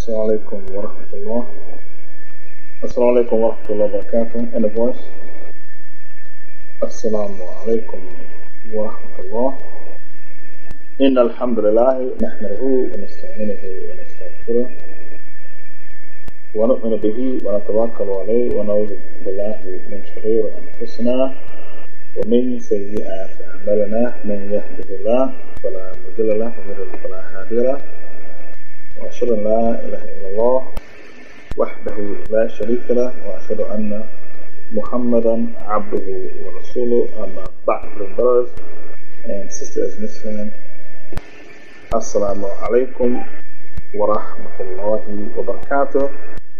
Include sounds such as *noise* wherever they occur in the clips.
السلام عليكم ورحمة الله. السلام عليكم ورحمة الله وبركاته. In a voice السلام عليكم ورحمة الله. إن الحمد لله نحمده ونستعينه ونستغفره ونؤمن به ونتوكل عليه ونعوذ بالله من شرور أنفسنا ومن سيئات أعمالنا. من يهده الله فلا مضل له ومن يضلل فلا هادي له. وأشهد أن لا إله إلا الله وحده لا شريك له وأشهد أن محمدا عبده ورسوله أما بعد brothers and sisters Muslim alaikum wa rahmatullahi wa barakatuh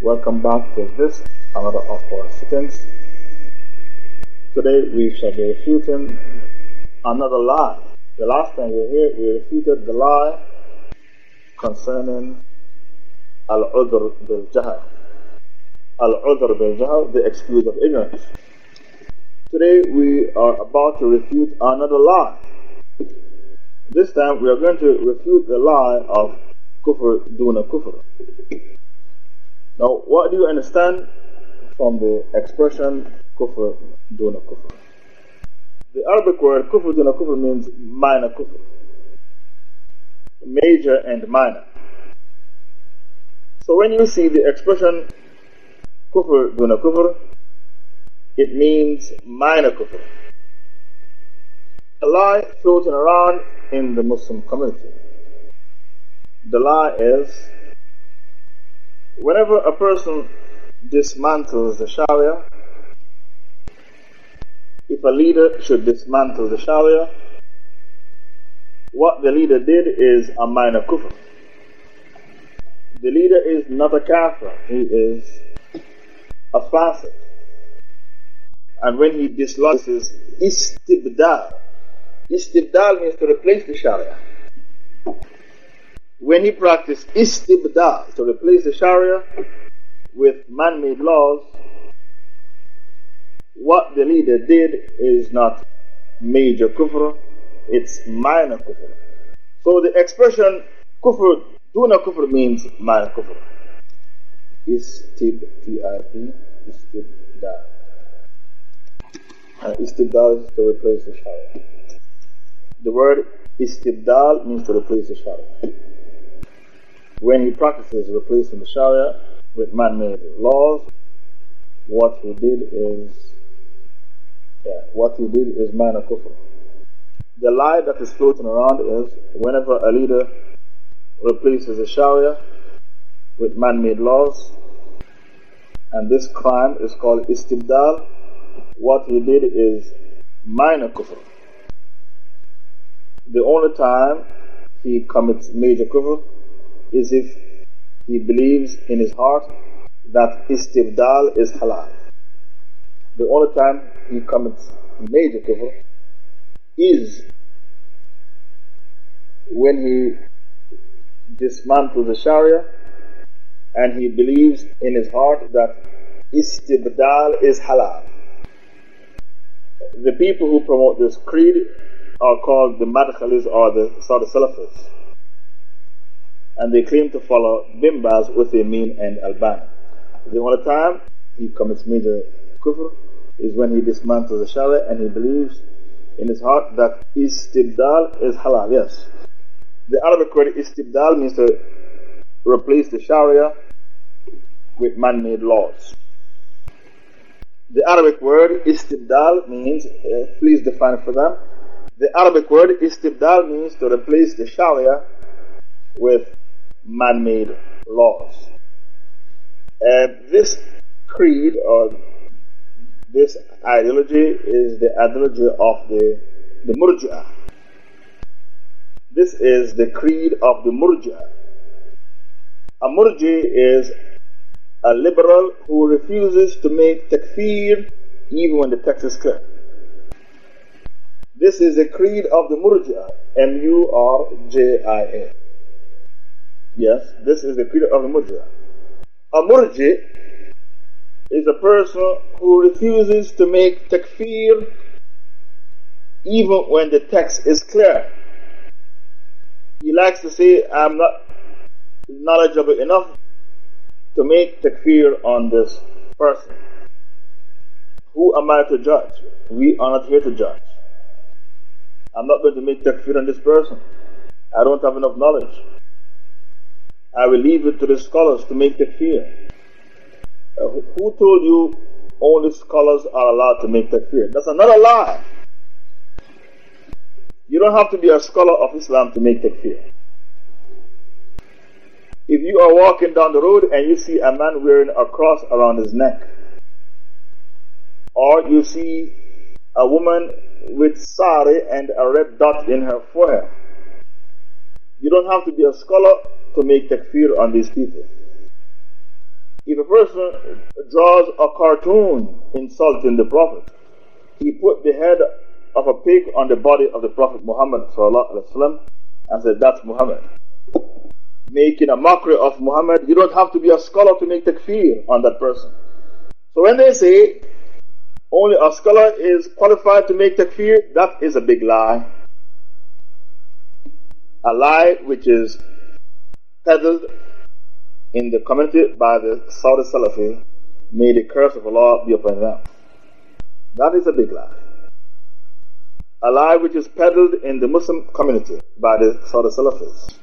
Welcome back to this another of our sittings Today we shall be refuting another lie. The last time we were here, we refuted the lie concerning Al-Udr bil-Jahl. Al-Udr bil-Jahl, the excuse of ignorance. Today we are about to refute another lie. This time we are going to refute the lie of kufr duna kufr. Now, what do you understand from the expression kufr duna kufr? The Arabic word kufr duna kufr means minor kufr, major and minor. So when you see the expression kufr duna kufr, it means minor kufr. A lie floating around in the Muslim community. The lie is whenever a person dismantles the Sharia, if a leader should dismantle the Sharia, what the leader did is a minor kufr. The leader is not a kafir, he is a fasiq. And when he dislodges istibdal, istibdal means to replace the Sharia. When he practiced istibdal, to replace the Sharia with man-made laws, what the leader did is not major kufr, it's minor kufr. So the expression kufr, duna kufr means minor kufr. Istib, T-I-B, istibdal. Uh, istibdal is to replace the Sharia. The word istibdal means to replace the Sharia. When he practices replacing the Sharia with man-made laws, what he did is yeah, what he did is minor kufr. The lie that is floating around is whenever a leader replaces the Sharia with man-made laws, and this crime is called istibdal, what he did is minor kufr. The only time he commits major kufr is if he believes in his heart that istibdal is halal. The only time he commits major kufr is when he dismantles the Sharia and he believes in his heart that istibdal is halal. The people who promote this creed are called the Madkhalis or the Saudi Salafis. And they claim to follow Bin Baz with Amin and Albani. The only time he commits major kufr is when he dismantles the Sharia and he believes in his heart that istibdal is halal. Yes. The Arabic word istibdal means to replace the Sharia with man-made laws. The Arabic word istibdal means, uh, please define for them. The Arabic word istibdal means to replace the Sharia with man-made laws. And this creed or this ideology is the ideology of the, the. This is the creed of the Murji'ah. A Murji is a liberal who refuses to make takfir even when the text is clear. This is the creed of the Murji'ah. M-U-R-J-I-A. Yes, this is the creed of the Murji'ah. A Murji is a person who refuses to make takfir even when the text is clear. He likes to say, I'm not knowledgeable enough to make takfir on this person. Who am I to judge? We are not here to judge. I'm not going to make takfir on this person. I don't have enough knowledge. I will leave it to the scholars to make takfir. Uh, who told you only scholars are allowed to make takfir? That's another lie. You don't have to be a scholar of Islam to make takfir. If you are walking down the road and you see a man wearing a cross around his neck, or you see a woman with sari and a red dot in her forehead, you don't have to be a scholar to make takfir on these people. If a person draws a cartoon insulting the Prophet, he put the head of a pig on the body of the Prophet Muhammad وسلم, and said, That's Muhammad. Making a mockery of Muhammad, you don't have to be a scholar to make takfir on that person. So when they say only a scholar is qualified to make takfir, that is a big lie. A lie which is peddled in the community by the Saudi Salafi, may the curse of Allah be upon them. That is a big lie. A lie which is peddled in the Muslim community by the Saudi Salafis.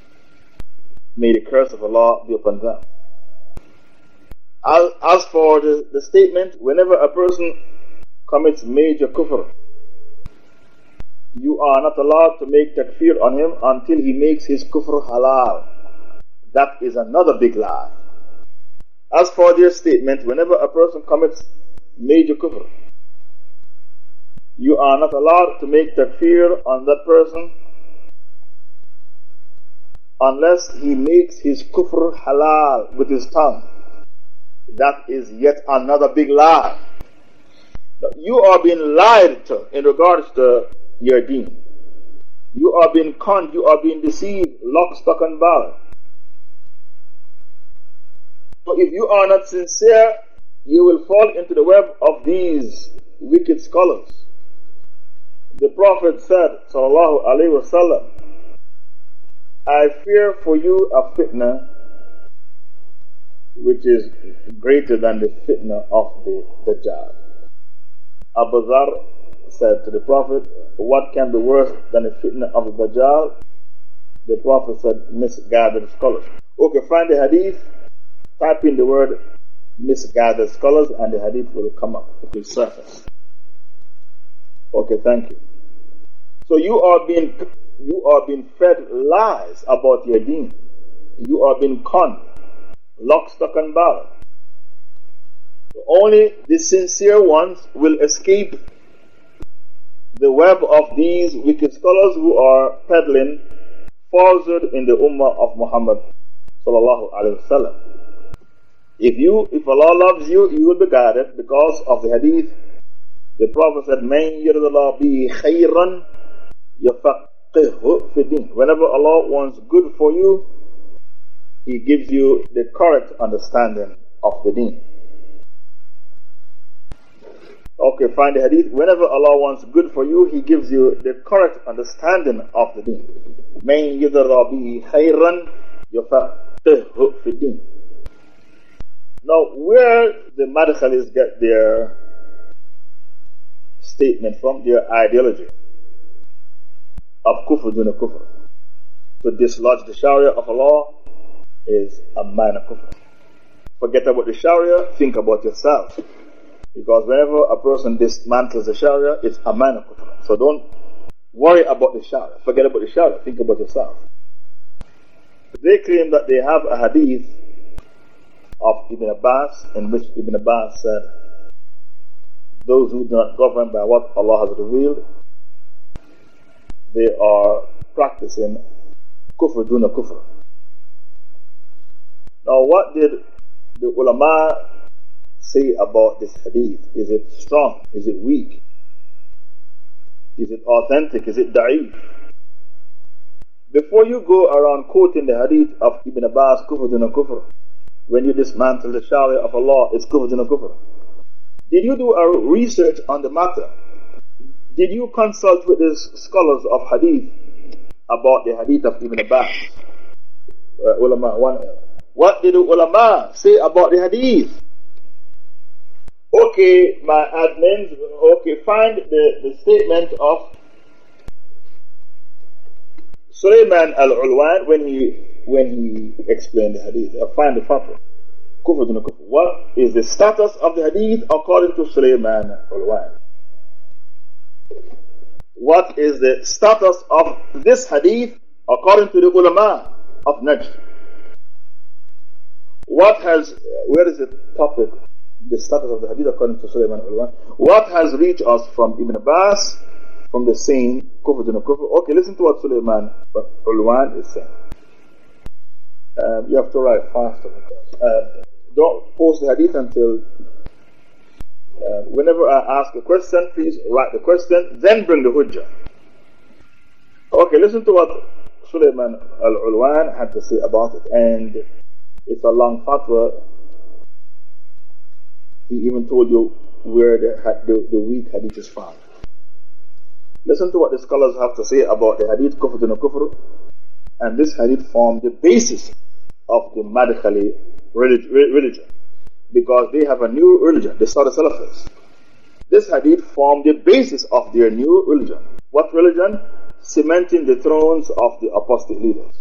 May the curse of Allah be upon them. As, as for the, the statement, whenever a person commits major kufr, you are not allowed to make takfir on him until he makes his kufr halal. That is another big lie. As for their statement, whenever a person commits major kufr, you are not allowed to make takfir on that person unless he makes his kufr halal with his tongue. That is yet another big lie. You are being lied to in regards to your deen. You are being conned, you are being deceived, lock, stock, and barrel. So if you are not sincere, you will fall into the web of these wicked scholars. The Prophet said, Sallallahu Alaihi Wasallam, I fear for you a fitna which is greater than the fitna of the Dajjal. Abu Dhar said to the Prophet, What can be worse than the fitna of the Dajjal? The Prophet said, Misguided scholars. Okay, find the hadith, type in the word misguided scholars, and the hadith will come up, it will surface. Okay, thank you. So you are being, you are being fed lies about your deen. You are being conned, lock, stock, and barrel. Only the sincere ones will escape the web of these wicked scholars who are peddling falsehood in the ummah of Muhammad sallallahu alaihi wasallam. If you, if Allah loves you, you will be guided because of the hadith. The Prophet said, "Man yuridullah bi khayran yafaqihu fi din." Whenever Allah wants good for you, He gives you the correct understanding of the deen. Okay, find the hadith. Whenever Allah wants good for you, He gives you the correct understanding of the deen. Man yudara bihi khayran yafaqihu fi din. Now, where the Madkhalis get their statement from, their ideology of kufr kufr, to dislodge the Sharia of Allah is a minor kufr. Forget about the Sharia, think about yourself. Because whenever a person dismantles the Sharia, it's a minor kufr. So don't worry about the Sharia. Forget about the Sharia. Think about yourself. They claim that they have a hadith of Ibn Abbas in which Ibn Abbas said, Those who do not govern by what Allah has revealed, they are practicing kufr duna kufr. Now, what did the ulama say about this hadith? Is it strong? Is it weak? Is it authentic? Is it da'if? Before you go around quoting the hadith of Ibn Abbas, kufr duna kufr, when you dismantle the Sharia of Allah, it's kufr duna kufr. Did you do a research on the matter? Did you consult with the scholars of hadith about the hadith of Ibn Abbas? Uh, ulama, one, What did the ulama say about the hadith? Okay, my admins, okay, find the, the statement of Sulaiman al-Ulwan when he, when he explained the hadith. I find the fatwa. What is the status of the hadith according to Sulaiman al-Ulwan? What is the status of this hadith according to the ulama of Najd? What has, where is the topic the status of the hadith according to Sulaiman al What has reached us from Ibn Abbas, from the saying, Kufr to Kufr? Okay, listen to what Sulaiman al is saying. Um, you have to write faster because, uh, don't post the hadith until uh, whenever I ask a question, please write the question, then bring the hujjah. Okay, listen to what Sulaiman al-Ulwan had to say about it. And it's a long fatwa he even told you where the, the, the weak hadith is found. Listen to what the scholars have to say about the hadith kufr and kufr. And this hadith formed the basis of the Madkhali religion. Because they have a new religion, the Saudi Salafis. This hadith formed the basis of their new religion. What religion? Cementing the thrones of the apostate leaders.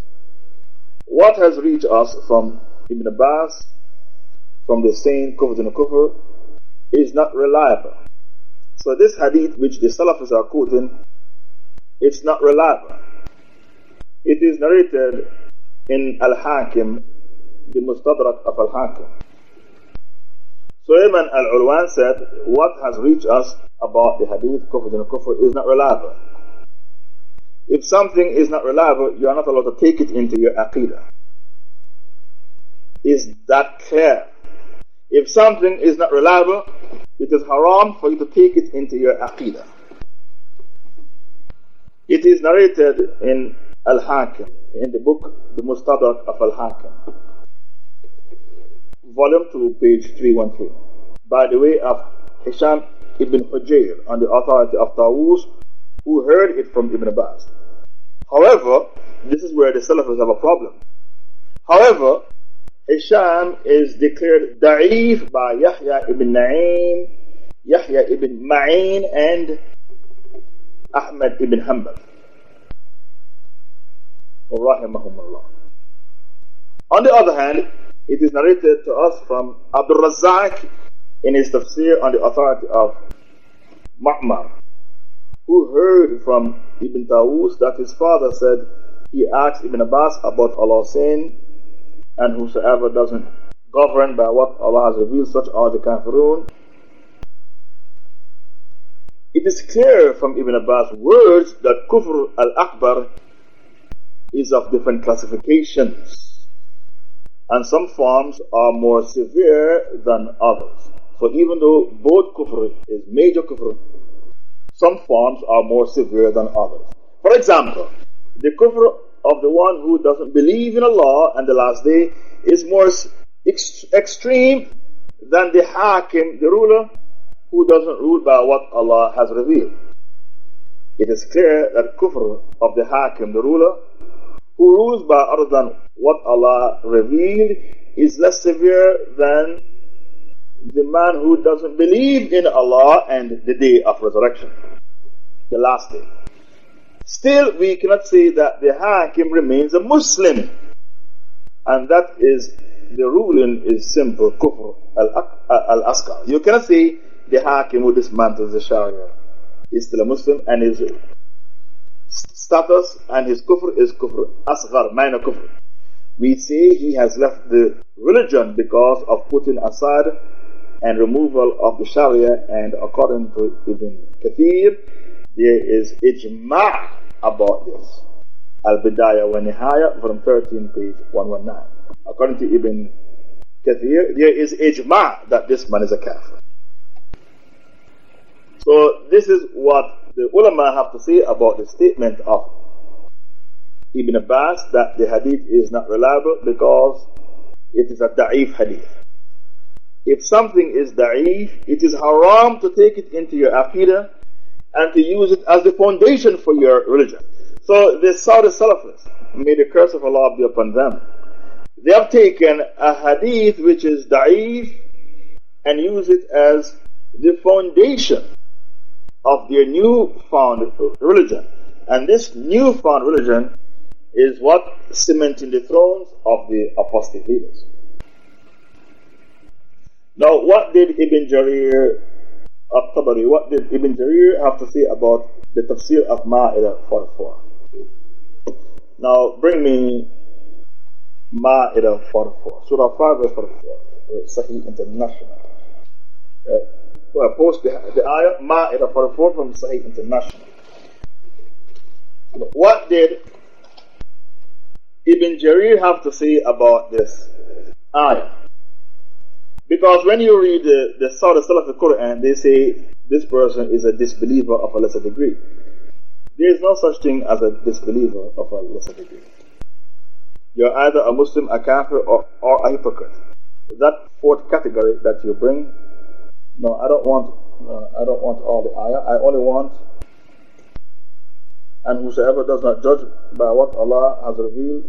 What has reached us from Ibn Abbas, from the saying kufr and kufr is not reliable. So this hadith which the Salafis are quoting, it's not reliable. It is narrated in Al-Hakim, the Mustadrak of Al-Hakim. Sulaiman Al-Ulwan said, what has reached us about the hadith kufr and kufr is not reliable. If something is not reliable, you are not allowed to take it into your aqidah. Is that clear? If something is not reliable, it is haram for you to take it into your aqidah. It is narrated in Al-Hakim, in the book, the Mustadrak of Al-Hakim, volume 2, page 313, by the way of Hisham ibn Hujayr on the authority of Tawus, who heard it from Ibn Abbas. However, this is where the Salafis have a problem. However, Hisham is declared da'if by Yahya ibn Na'im, Yahya ibn Ma'in, and Ahmad ibn Hanbal. Rahimahumullah. On the other hand, it is narrated to us from Abdul Razak in his tafsir on the authority of Ma'mar, who heard from Ibn Tawus that his father said he asked Ibn Abbas about Allah saying, and whosoever doesn't govern by what Allah has revealed, such are the kafirun. It is clear from Ibn Abbas' words that kufr al-akbar is of different classifications. And some forms are more severe than others. So even though both kufr is major kufr, some forms are more severe than others. For example, the kufr of the one who doesn't believe in Allah and the last day is more ex extreme than the hakim, the ruler, who doesn't rule by what Allah has revealed. It is clear that kufr of the hakim, the ruler, who rules by other than what Allah revealed, is less severe than the man who doesn't believe in Allah and the day of resurrection, the last day. Still, we cannot say that the Hakim remains a Muslim. And that is, the ruling is simple, kufr al-askar. You cannot say the Hakim who dismantles the Sharia is still a Muslim and his status and his kufr is kufr asghar, minor kufr. We say he has left the religion because of putting aside and removal of the Sharia and according to Ibn Kathir, there is ijma' about this. Al-Bidayah wa Nihaya from 13 page 119. According to Ibn Kathir, there is ijma' that this man is a kafir. So this is what the ulama have to say about the statement of Ibn Abbas that the hadith is not reliable because it is a da'if hadith. If something is da'if, it is haram to take it into your aqidah and to use it as the foundation for your religion. So the Saudi Salafis, may the curse of Allah be upon them, They have taken a hadith which is da'if and use it as the foundation of their new-found religion. And this new-found religion is what cementing the thrones of the apostate leaders. Now, what did Ibn Jarir al-Tabari, what did Ibn Jarir have to say about the tafsir of Ma'idah 44? Now, bring me Ma'idah 44, Surah 5 verse 44, Sahih International. Uh, well, post the, the ayah Ma'idah 44 from Sahih International. What did Ibn Jarir have to say about this ayah? Because when you read the, the Saudi Salaf al-Quran, they say this person is a disbeliever of a lesser degree. There is no such thing as a disbeliever of a lesser degree. You're either a Muslim, a kafir, or, or a hypocrite. That fourth category that you bring, no, I don't want, uh, I don't want all the ayah. I only want, and whosoever does not judge by what Allah has revealed,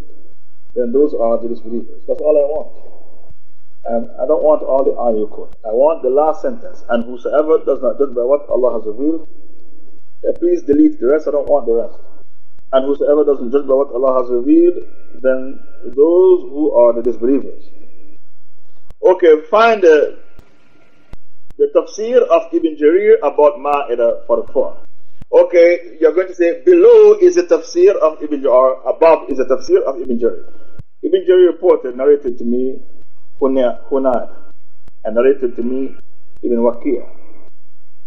then those are the disbelievers. That's all I want. And I don't want all the ayah quote. I want the last sentence. And whosoever does not judge by what Allah has revealed, uh, please delete the rest. I don't want the rest. And whosoever doesn't judge by what Allah has revealed, then those who are the disbelievers. Okay, find the, the tafsir of Ibn Jarir about Ma'idah uh, 44. Okay, you're going to say below is the tafsir of Ibn Jarir, above is the tafsir of Ibn Jarir. Ibn Jarir reported, narrated to me Hunad, and narrated to me Ibn Waqiyah,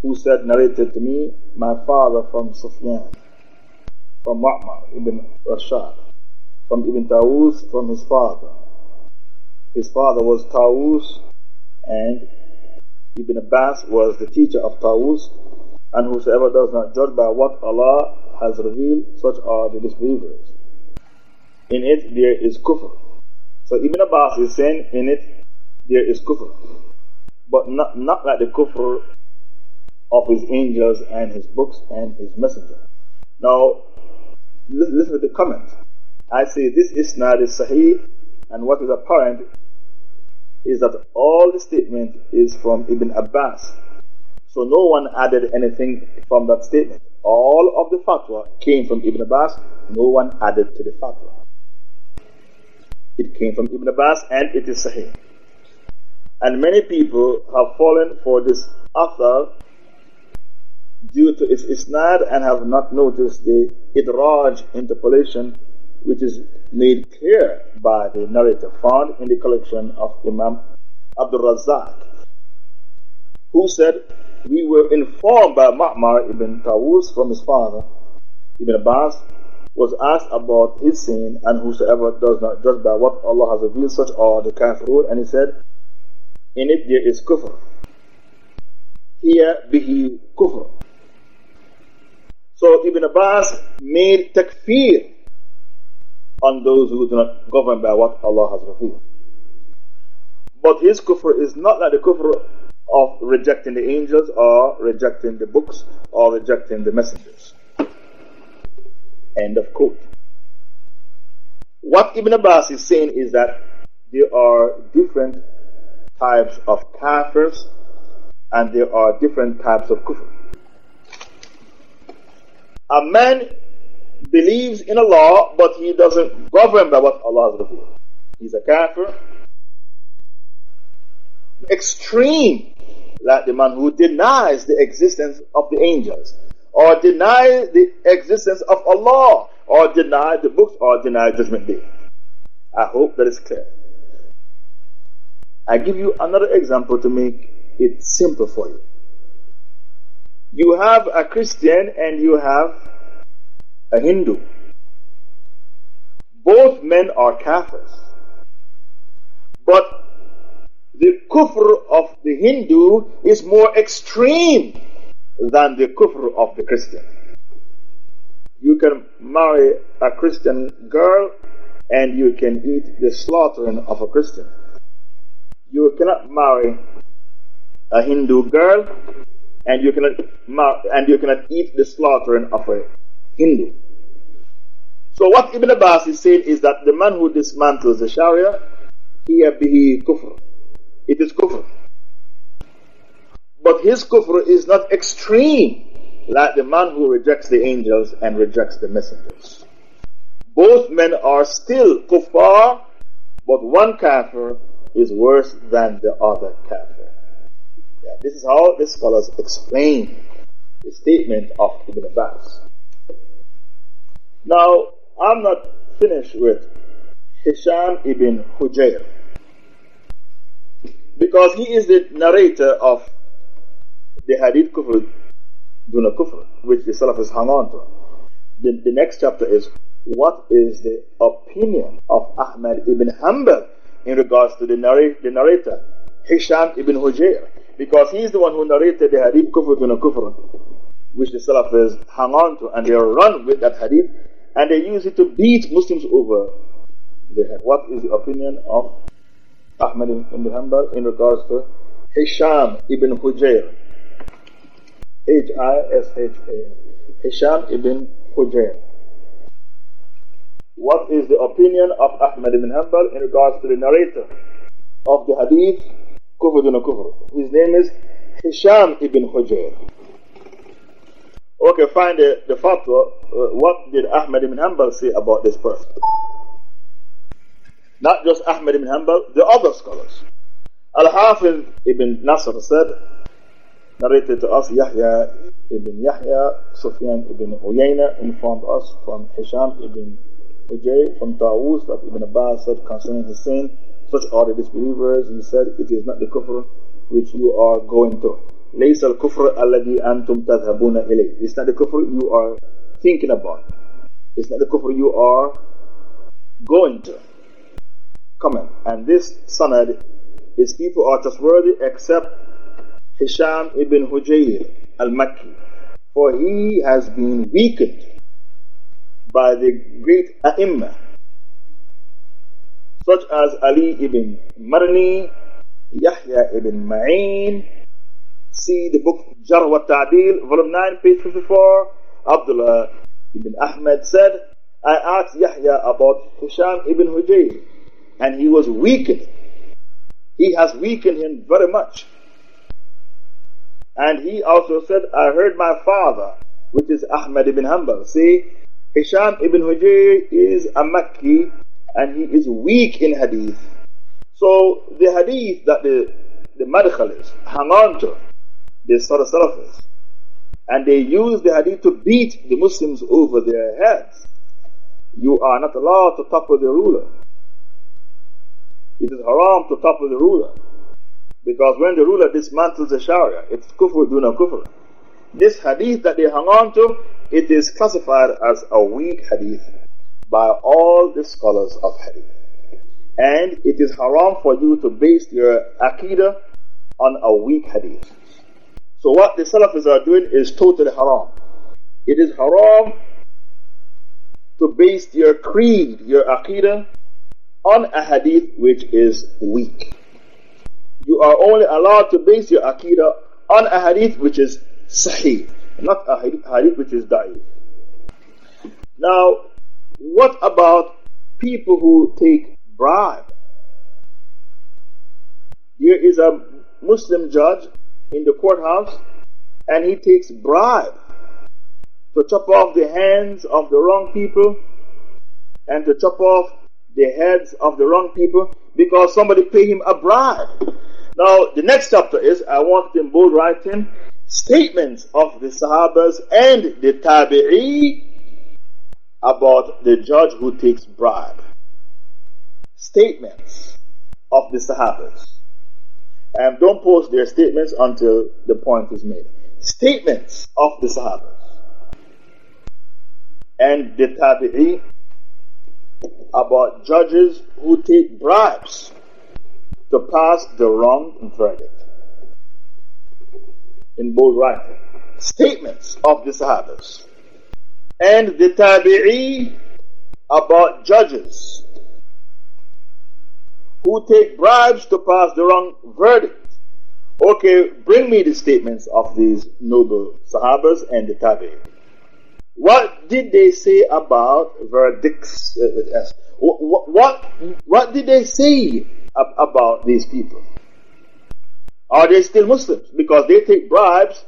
who said, narrated to me, my father from Sufyan, from Ma'mar Ibn Rashid, from Ibn Tawus, from his father. His father was Tawus, and Ibn Abbas was the teacher of Tawus, and whosoever does not judge by what Allah has revealed, such are the disbelievers. In it there is kufr. So Ibn Abbas is saying in it there is kufr. But not, not like the kufr of his angels and his books and his messenger. Now, listen, to the comment. I say this is not a sahih, and what is apparent is that all the statement is from Ibn Abbas. So no one added anything from that statement. All of the fatwa came from Ibn Abbas, no one added to the fatwa. It came from Ibn Abbas and it is Sahih. And many people have fallen for this athar due to its isnad and have not noticed the idraj interpolation which is made clear by the narrator found in the collection of Imam Abdul Razak, who said, We were informed by Ma'mar ibn Tawus from his father, Ibn Abbas, was asked about his sin, and whosoever does not judge by what Allah has revealed, such are the kafirun. And he said, In it there is kufr. Here bihi kufr. So Ibn Abbas made takfir on those who do not govern by what Allah has revealed. But his kufr is not like the kufr of rejecting the angels or rejecting the books or rejecting the messengers. End of quote. What Ibn Abbas is saying is that there are different types of kafirs and there are different types of kufr. A man believes in Allah but he doesn't govern by what Allah has revealed. He's a kafir. Extreme, like the man who denies the existence of the angels or deny the existence of Allah, or deny the books, or deny Judgment Day. I hope that is clear. I give you another example to make it simple for you. You have a Christian and you have a Hindu. Both men are Kafirs. But the kufr of the Hindu is more extreme than the kufr of the Christian. You can marry a Christian girl and you can eat the slaughtering of a Christian. You cannot marry a Hindu girl and you cannot and you cannot eat the slaughtering of a Hindu. So what Ibn Abbas is saying is that the man who dismantles the Sharia, he bihi kufr. It is kufr. But his kufr is not extreme like the man who rejects the angels and rejects the messengers. Both men are still kuffar, but one kafir is worse than the other kafir. This is how the scholars explain the statement of Ibn Abbas. Now, I'm not finished with Hisham ibn Hujayr because he is the narrator of the Hadith Kufr Duna Kufr, which the Salafis hung on to. The, the next chapter is what is the opinion of Ahmad ibn Hanbal in regards to the, narr- the narrator, Hisham ibn Hujayr, because he is the one who narrated the Hadith Kufr Duna Kufr, which the Salafis hung on to, and they run with that Hadith, and they use it to beat Muslims over the head. What is the opinion of Ahmad ibn Hanbal in regards to Hisham ibn Hujayr? H-I-S-H-A-M. Hisham ibn Hujayr. What is the opinion of Ahmad ibn Hanbal in regards to the narrator of the hadith Kufr dun Kufr? His name is Hisham ibn Hujayr. Okay, find the, the fatwa. Uh, what did Ahmad ibn Hanbal say about this person? Not just Ahmad ibn Hanbal, the other scholars. Al-Hafiz ibn Nasr said, narrated to us Yahya ibn Yahya, Sufyan ibn Uyayna informed us from Hisham ibn Hujayr, from Tawus that Ibn Abbas said concerning his sin, such are the disbelievers. He said, it is not the kufr which you are going to. ليس الكفر الذي أنتم تذهبون إليه. It's not the kufr you are thinking about. It's not the kufr you are going to. Comment. And this sanad is people are trustworthy except Hisham ibn Hujayr al-Makki, for he has been weakened by the great ai such as Ali ibn Marni, Yahya ibn Ma'in. See the book Jar wa volume 9, page 54. Abdullah ibn Ahmed said, I asked Yahya about Hisham ibn Hujayr, and he was weakened. He has weakened him very much. And he also said, I heard my father, which is Ahmad ibn Hanbal, say, Hisham ibn Hujayr is a Makki and he is weak in hadith. So the hadith that the, the Madkhalis hang on to, the Sara Salafis, and they use the hadith to beat the Muslims over their heads. You are not allowed to topple the ruler. It is haram to topple the ruler. Because when the ruler dismantles the Sharia, it's kufr duna kufr. This hadith that they hung on to, it is classified as a weak hadith by all the scholars of hadith. And it is haram for you to base your aqidah on a weak hadith. So what the Salafis are doing is totally haram. It is haram to base your creed, your aqidah, on a hadith which is weak you are only allowed to base your aqidah on a hadith which is sahih, not a hadith which is da'if. Now, what about people who take bribe? Here is a Muslim judge in the courthouse and he takes bribe to chop off the hands of the wrong people and to chop off the heads of the wrong people because somebody paid him a bribe. Now, the next chapter is, I want in bold writing, statements of the Sahabas and the Tabi'i about the judge who takes bribe. Statements of the Sahabas. And don't post their statements until the point is made. Statements of the Sahabas and the Tabi'i about judges who take bribes to pass the wrong verdict. In bold writing. Statements of the Sahabas. And the Tabi'i about judges who take bribes to pass the wrong verdict. Okay, bring me the statements of these noble Sahabas and the Tabi'i. What did they say about verdicts? Uh, uh what, what, what did they say ab- about these people? Are they still Muslims? Because they take bribes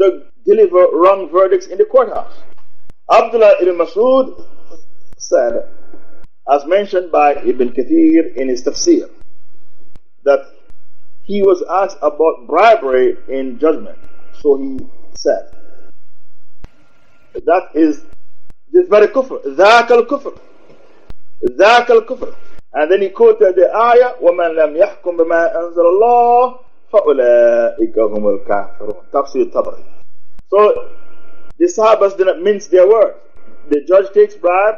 to deliver wrong verdicts in the courthouse. Abdullah ibn Masud said, as mentioned by Ibn Kathir in his tafsir, that he was asked about bribery in judgment. So he said, that is the very kufr, ذاك الكفر, ذاك الكفر. And then he quoted the ayah, وَمَنْ لَمْ يَحْكُمْ بِمَا أَنزَلَ اللَّهِ فَأُولَٰئِكَ هُمُ الْكَافِرُونَ Tafsir Tabari. So, the Sahabas did not mince their words. The judge takes bribe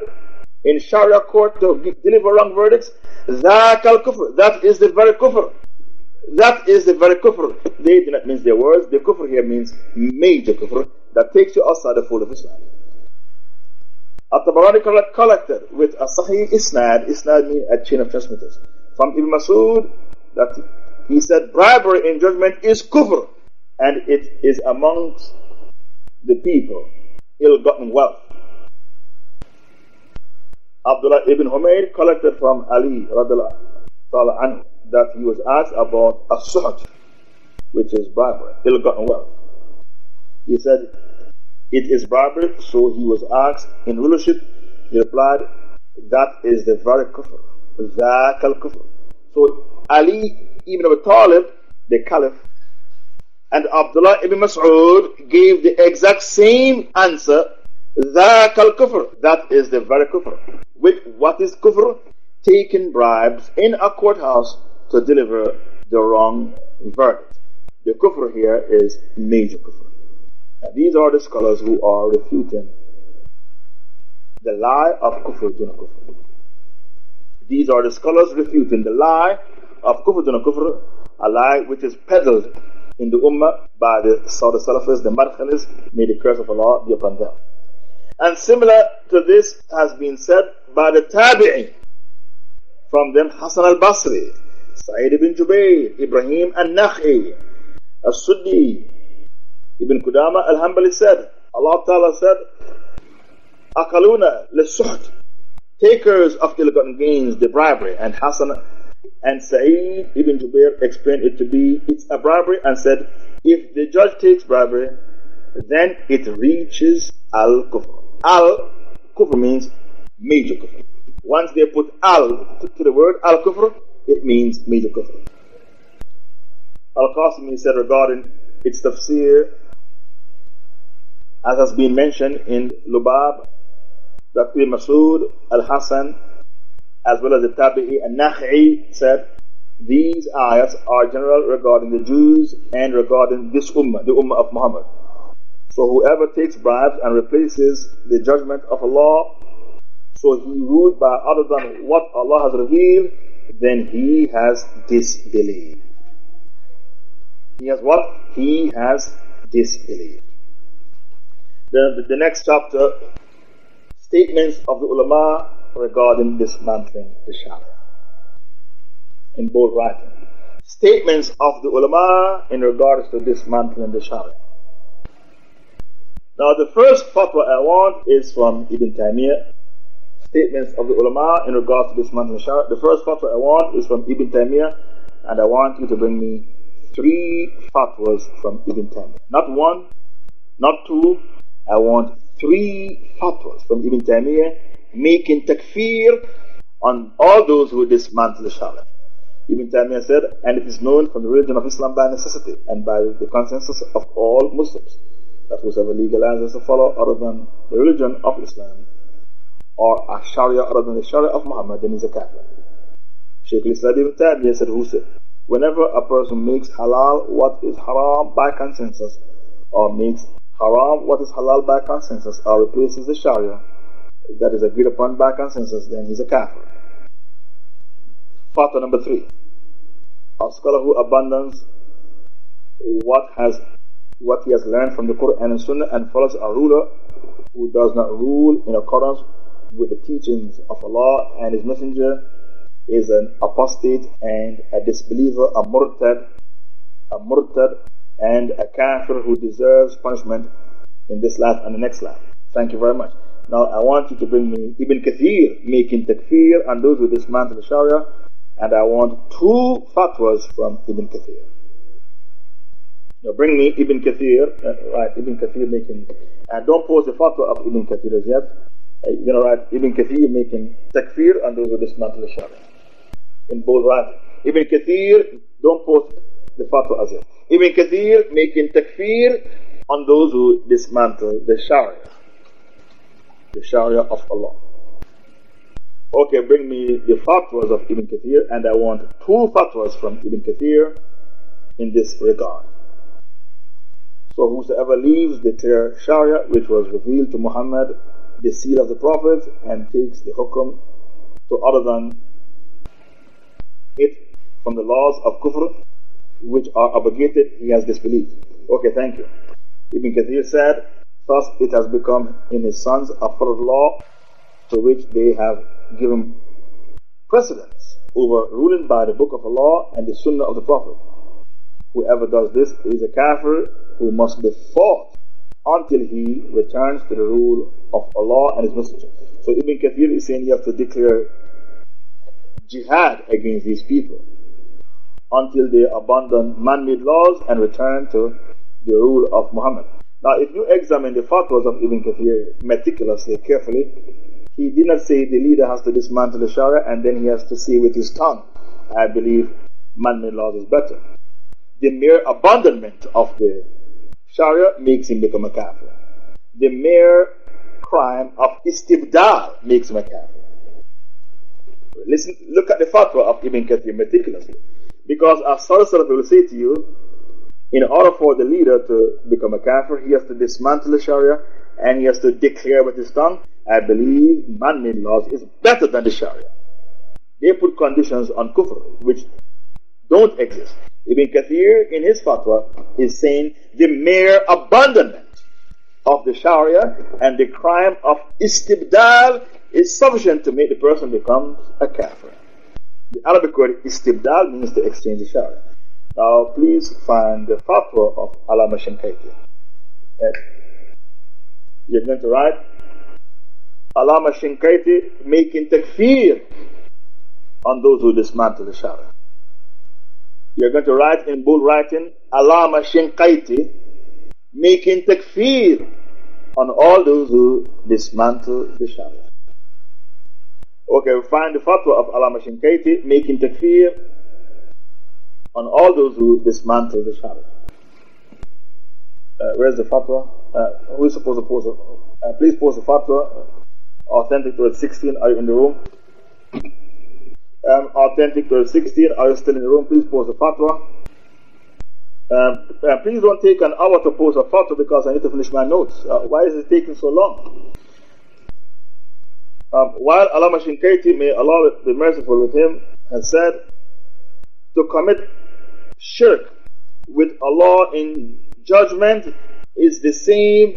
in Sharia court to deliver wrong verdicts, that al kufr, that is the very kufr. That is the very kufr. They do not mean their words. The kufr here means major kufr that takes you outside the fold of Islam. At-Tabarani collected with a Sahih Isnad, Isnad means a chain of transmitters. From Ibn Masud, that he said bribery in judgment is kufr and it is amongst the people ill gotten wealth. Abdullah ibn Humayr collected from Ali anhu, that he was asked about a which is bribery, ill-gotten wealth. He said, it is bribery, so he was asked in rulership, he replied, that is the very kufr, that al-kufr. So Ali ibn Abi Talib, the caliph, and Abdullah ibn Mas'ud gave the exact same answer, Zakal kufr. That is the very kufr. With what is kufr? Taking bribes in a courthouse to deliver the wrong verdict. The kufr here is major kufr. These are the scholars who are refuting the lie of kufr duna kufr. These are the scholars refuting the lie of kufr duna kufr, a lie which is peddled in the ummah by the Saudi Salafists, the Madkhalis. May the curse of Allah be upon them. And similar to this has been said by the Tabi'i, from them Hassan al-Basri, Sa'id ibn Jubayr, Ibrahim al-Nakhi, al-Suddi, Ibn Qudama al-Hanbali said, Allah Ta'ala said, Akaluna le-suht, takers of ill-gotten gains, the bribery, and Hassan and Sa'id ibn Jubair explained it to be it's a bribery and said, if the judge takes bribery, then it reaches al kufr. Al kufr means major kufr. Once they put al to the word al kufr, it means major kufr. Al Qasimi said regarding its tafsir, as has been mentioned in Lubab, Ibn Masud, Al Hassan, as well as the Tabi'i and Nakhi said, these ayahs are general regarding the Jews and regarding this ummah, the ummah of Muhammad. So whoever takes bribes and replaces the judgment of Allah, so he ruled by other than what Allah has revealed, then he has disbelieved. He has what? He has disbelieved. The, the, next chapter, statements of the ulama regarding dismantling the Sharia. In bold writing. Statements of the ulama in regards to dismantling the Sharia. Now the first fatwa I want is from Ibn Taymiyyah. Statements of the ulama in regards to dismantling the Sharia. The first fatwa I want is from Ibn Taymiyyah and I want you to bring me three fatwas from Ibn Taymiyyah. Not one, not two, I want three fatwas from Ibn Taymiyyah making takfir on all those who dismantle the Sharia. Ibn Taymiyyah said, and it is known from the religion of Islam by necessity and by the consensus of all Muslims that whosoever legalizes a follow other than the religion of Islam or a Sharia other than the Sharia of Muhammad, then he's a kafir. Shaykh al-Islam Ibn Taymiyyah said, who said, whenever a person makes halal what is haram by consensus or makes haram what is halal by consensus or replaces the Sharia, that is agreed upon by consensus, then he's a kafir. Fatwa number three. A scholar who abandons what has what he has learned from the Quran and Sunnah and follows a ruler who does not rule in accordance with the teachings of Allah and His Messenger is an apostate and a disbeliever, a murtad, a murtad and a kafir who deserves punishment in this life and the next life. Thank you very much. Now I want you to bring me Ibn Kathir making takfir and those who dismantle the Sharia and I want two fatwas from Ibn Kathir. Now bring me Ibn Kathir, uh, right, Ibn Kathir making, and don't post the fatwa of Ibn Kathir as yet. Uh, you're gonna write Ibn Kathir making takfir and those who dismantle the Sharia. In both writing. Ibn Kathir, don't post the fatwa as yet. Ibn Kathir making takfir on those who dismantle the Sharia. The Sharia of Allah. Okay, bring me the fatwas of Ibn Kathir, and I want two fatwas from Ibn Kathir in this regard. So whosoever leaves the clear Sharia which was revealed to Muhammad, the seal of the Prophet, and takes the hukum to other than it from the laws of kufr which are abrogated, he has disbelieved. Okay, thank you. Ibn Kathir said, Thus it has become in his sons a farad law to which they have given precedence over ruling by the book of Allah and the sunnah of the Prophet. Whoever does this is a kafir who must be fought until he returns to the rule of Allah and His Messenger. So Ibn Kathir is saying you have to declare jihad against these people until they abandon man-made laws and return to the rule of Muhammad. Now, if you examine the fatwas of Ibn Kathir meticulously, carefully, he did not say the leader has to dismantle the Sharia and then he has to say with his tongue, I believe man-made laws is better. The mere abandonment of the Sharia makes him become a kafir. The mere crime of istibdal makes him a kafir. Listen, look at the fatwa of Ibn Kathir meticulously. Because as Sarasara will say to you, in order for the leader to become a kafir, he has to dismantle the Sharia and he has to declare with his tongue, I believe man-made laws is better than the Sharia. They put conditions on kufr, which don't exist. Ibn Kathir, in his fatwa, is saying the mere abandonment of the Sharia and the crime of istibdal is sufficient to make the person become a kafir. The Arabic word istibdal means to exchange the Sharia. Now, please find the fatwa of Allama Shinkaiti. You're going to write Allama Shinkaiti making takfir on those who dismantle the Sharia. You're going to write in bold writing Allama Shinkaiti making takfir on all those who dismantle the Sharia. Okay, we find the fatwa of Allama Shinkaiti making takfir on all those who dismantle the Sharia. Uh, where's the fatwa? Uh, who is supposed to post it? Uh, please post the fatwa. Authentic to 16, are you in the room? Um, authentic to 16, are you still in the room? Please post a fatwa. Um, uh, please don't take an hour to post a fatwa because I need to finish my notes. Uh, why is it taking so long? Um, while Allama Shinkaiti, may Allah be merciful with him, has said, to commit shirk with Allah in judgment is the same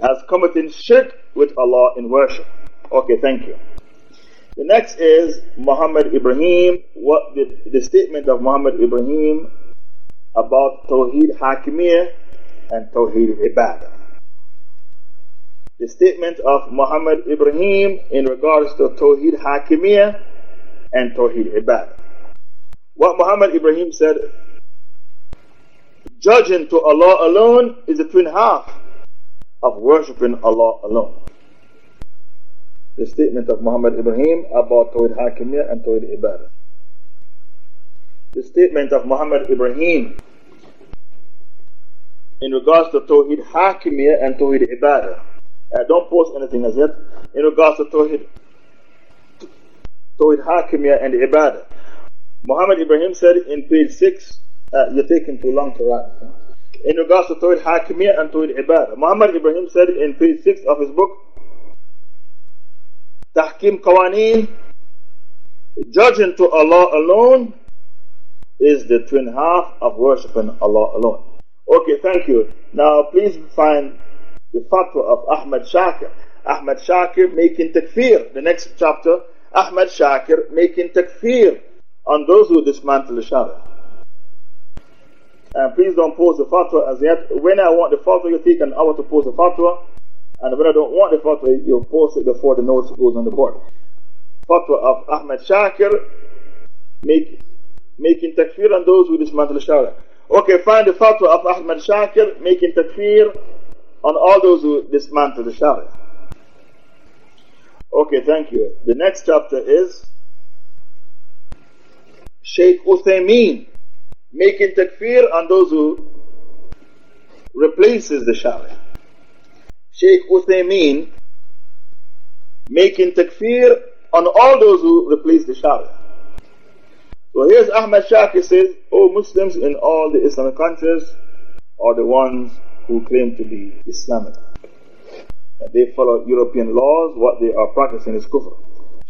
as committing shirk with Allah in worship. Okay, thank you. The next is Muhammad Ibrahim, what the, the statement of Muhammad Ibrahim about Tawheed Hakimiyah and Tawheed Ibadah the statement of Muhammad Ibrahim in regards to Tawheed Hakimiyah and Tawheed Ibadah. What Muhammad Ibrahim said, judging to Allah alone is the twin half of worshipping Allah alone. The statement of Muhammad Ibrahim about Tawheed Hakimiyah and Tawheed Ibadah. The statement of Muhammad Ibrahim in regards to Tawheed Hakimiyah and Tawheed Ibadah. Don't post anything as yet. In regards to Tawhid, Tawhid Hakimiyah and Ibadah. Muhammad Ibrahim said in page 6, uh, you're taking too long to write. In regards to Tawhid Hakimiyah and Tawhid Ibadah. Muhammad Ibrahim said in page 6 of his book, Tahkim Qawaneen, judging to Allah alone is the twin half of worshipping Allah alone. Okay, thank you. Now please find the fatwa of Ahmad Shakir. Ahmad Shakir making takfir. The next chapter, Ahmad Shakir making takfir on those who dismantle the Sharia. And please don't post the fatwa as yet. When I want the fatwa, you take an hour to post the fatwa. And when I don't want the fatwa, you post it before the notes goes on the board. Fatwa of Ahmad Shakir make, making takfir on those who dismantle the Sharia. Okay, find the fatwa of Ahmad Shakir making takfir on all those who dismantle the Sharia. Okay, thank you. The next chapter is Sheikh Uthaymeen making takfir on those who replaces the Sharia. Sheikh Uthaymeen making takfir on all those who replace the Sharia. So here's Ahmad Shakir says, all Muslims in all the Islamic countries are the ones who claim to be Islamic. They follow European laws, what they are practicing is kufr.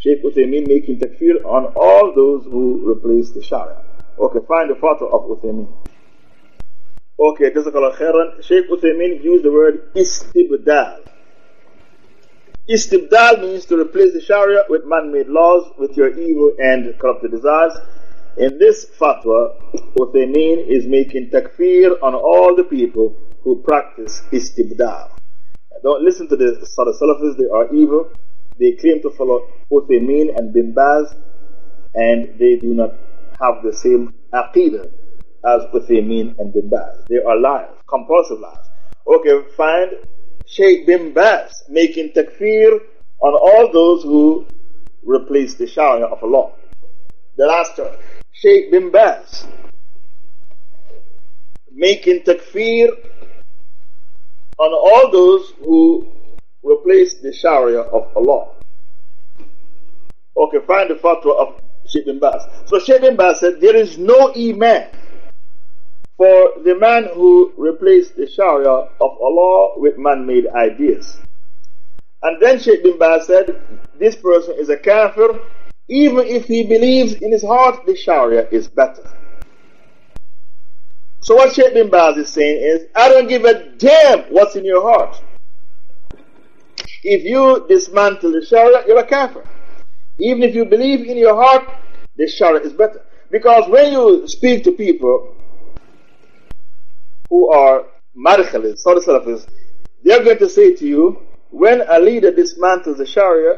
Sheikh Uthaymeen making takfir on all those who replace the Sharia. Okay, find the photo of Uthaymeen. Okay, Jazakallah khairan. Sheikh Uthaymeen used the word istibdal. Istibdal means to replace the Sharia with man-made laws, with your evil and corrupted desires. In this fatwa, Uthaymeen is making takfir on all the people who practice istibdal. Don't listen to the Sada Salafis, they are evil. They claim to follow Uthaymeen and Bin Baz, and they do not have the same aqidah as Uthaymeen and Bin Baz. They are liars, compulsive liars. Okay, find Sheikh Bin Baz making takfir on all those who replace the Sharia of Allah. The last one, Sheikh Bin Baz making takfir on all those who replace the Sharia of Allah. Okay, find the fatwa of Sheikh bin Baz. So Sheikh bin Baz said, there is no iman for the man who replaced the Sharia of Allah with man-made ideas. And then Sheikh bin Baz said, this person is a kafir even if he believes in his heart the Sharia is better. So what Sheikh bin Baz is saying is, I don't give a damn what's in your heart. If you dismantle the Sharia, you're a kafir. Even if you believe in your heart, the Sharia is better. Because when you speak to people who are Madkhalis, sort of salafis, they're going to say to you, when a leader dismantles the Sharia,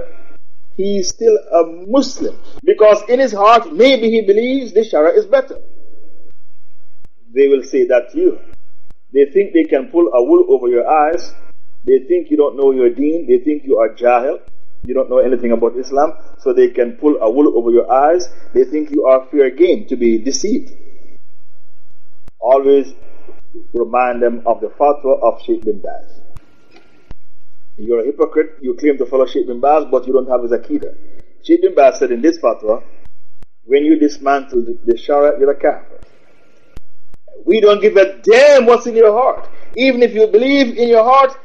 he is still a Muslim. Because in his heart, maybe he believes the Sharia is better. They will say that to you. They think they can pull a wool over your eyes. They think you don't know your deen. They think you are jahil. You don't know anything about Islam. So they can pull a wool over your eyes. They think you are fair game to be deceived. Always remind them of the fatwa of Sheikh bin Baz. You're a hypocrite, you claim to follow Sheikh bin Baz, but you don't have his Aqidah. Sheikh bin Baz said in this fatwa, when you dismantle the Sharia, you're a kafir. We don't give a damn what's in your heart. Even if you believe in your heart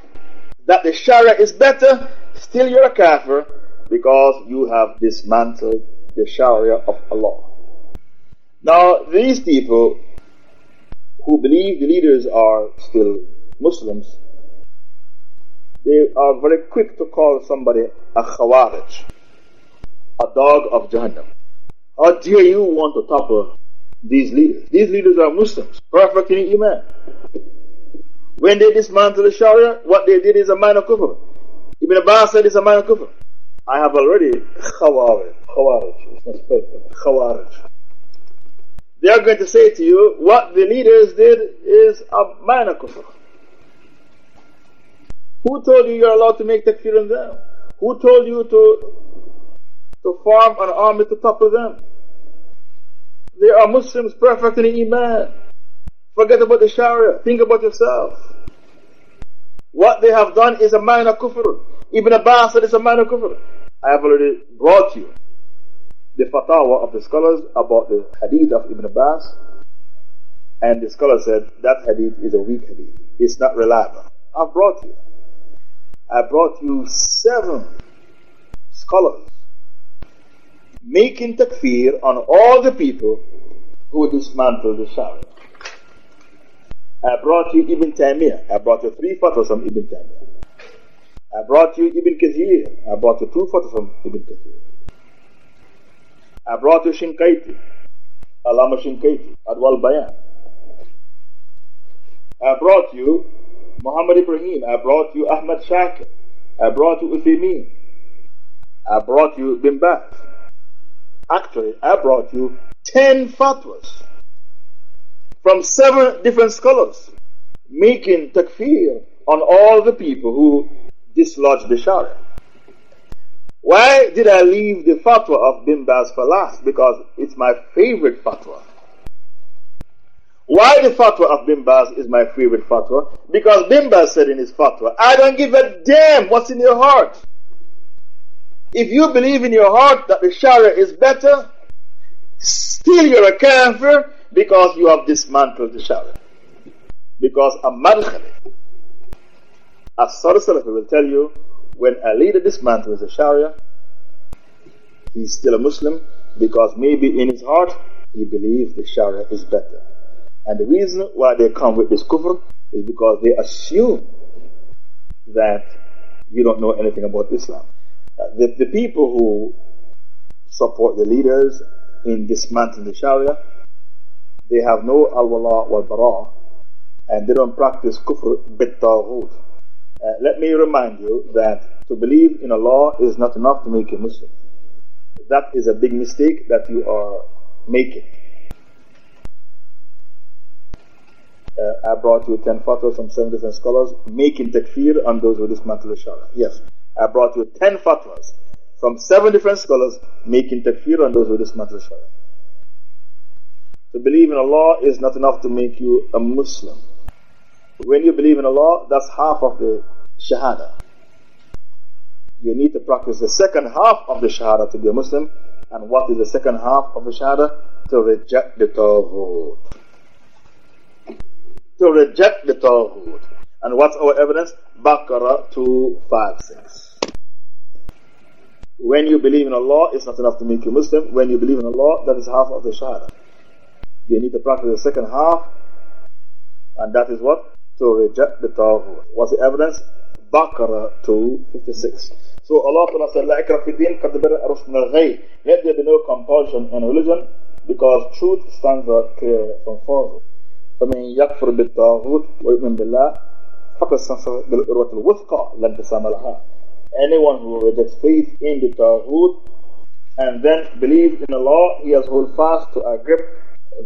that the Sharia is better, still you're a kafir because you have dismantled the Sharia of Allah. Now, these people who believe the leaders are still Muslims, they are very quick to call somebody a Khawarij, a dog of Jahannam. How dare you want to topple these leaders? These leaders are Muslims, perfect in Iman. When they dismantle the Sharia, what they did is a minor kufr. Ibn Abbas said it's a minor kufr. I have already Khawarij. Khawarij. It's not spelled Khawarij. They are going to say to you, what the leaders did is a minor kufr. Who told you you're allowed to make takfir on them? Who told you to, to form an army to topple them? They are Muslims perfect in Iman. Forget about the Sharia. Think about yourself. What they have done is a minor kufr. Ibn Abbas said it's a minor kufr. I have already brought you the fatwa of the scholars about the hadith of Ibn Abbas. And the scholar said that hadith is a weak hadith. It's not reliable. I've brought you. I brought you seven scholars making takfir on all the people who dismantled the Sharia. I brought you Ibn Taymiyyah. I brought you three fatwas from Ibn Taymiyyah. I brought you Ibn Kathir. I brought you two fatwas from Ibn Kathir. I brought you Shinkaiti, Alama Shinkaiti, Adwal Bayan. I brought you Muhammad Ibrahim. I brought you Ahmad Shakir. I brought you Uthaymeen. I brought you Bin. Actually, I brought you 10 fatwas from seven different scholars making takfir on all the people who dislodged the Sharia. Why did I leave the fatwa of Bin Baz for last? Because it's my favorite fatwa. Why the fatwa of Bin Baz is my favorite fatwa? Because Bin Baz said in his fatwa, I don't give a damn what's in your heart. If you believe in your heart that the Sharia is better, still you're a kafir because you have dismantled the Sharia. Because a madkhali, as Salafi will tell you, when a leader dismantles the Sharia, he's still a Muslim because maybe in his heart he believes the Sharia is better. And the reason why they come with this kufr is because they assume that you don't know anything about Islam. Uh, the, the people who support the leaders in dismantling the Sharia, they have no al-wala wal-bara, and they don't practice kufr bit uh, let me remind you that to believe in Allah is not enough to make you Muslim. That is a big mistake that you are making. uh, I brought you 10 fatwas from 7 different scholars making takfir on those who dismantle the Sharia. Yes, I brought you 10 fatwas from 7 different scholars making takfir on those who dismantle the Sharia. To believe in Allah is not enough to make you a Muslim. When you believe in Allah, that's half of the Shahada. You need to practice the second half of the Shahada to be a Muslim. And what is the second half of the Shahada? To reject the Taghut to reject the Taghut. And what's our evidence? Baqarah 256. When you believe in Allah, it's not enough to make you Muslim. When you believe in Allah, that is half of the Shahada. You need to practice the second half, and that is what? to reject the Taghut. What's the evidence? Baqarah 256. So Allah Ta'ala said, لَا there be no compulsion in religion because truth stands out clear from falsehood. فَمَنْ يَكْفُرْ بِالتَّاغُوتِ وَيُؤْمِنْ بِاللَّهِ فَقَدْ اسْتَنْصَرَ بِالْعُرْوَةِ الْوُثْقَى لَا انْقِسَامَ لَهَا Anyone who rejects faith in the Taghut and then believes in Allah, he has hold fast to a grip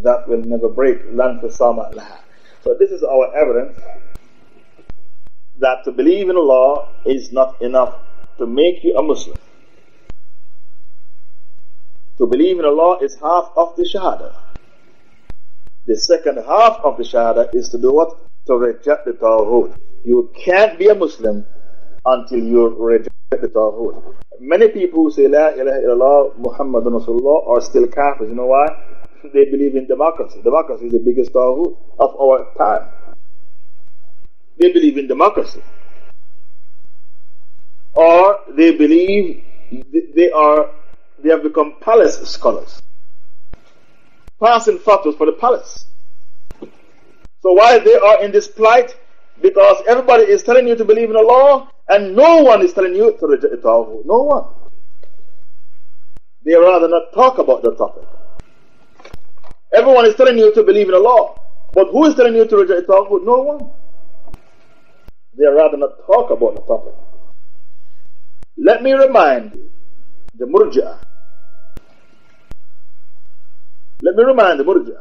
that will never break. لَا انْقِسَامَ لَهَا so this is our evidence that to believe in Allah is not enough to make you a Muslim. To believe in Allah is half of the Shahada. The second half of the Shahada is to do what? To reject the Taghut. You can't be a Muslim until you reject the Taghut. Many people who say La ilaha illallah Muhammadun Rasulullah are still kafirs. You know why? They believe in democracy. Democracy is the biggest Taghut of our time. They believe in democracy. Or they believe they are, they have become palace scholars passing fatwas for the palace. So why they are in this plight? Because everybody is telling you to believe in Allah and no one is telling you to reject the Taghut. No one. They rather not talk about the topic. Everyone is telling you to believe in Allah. But who is telling you to reject Taghut? No one. They rather not talk about the topic. Let me remind the Murja'ah let me remind the Murja.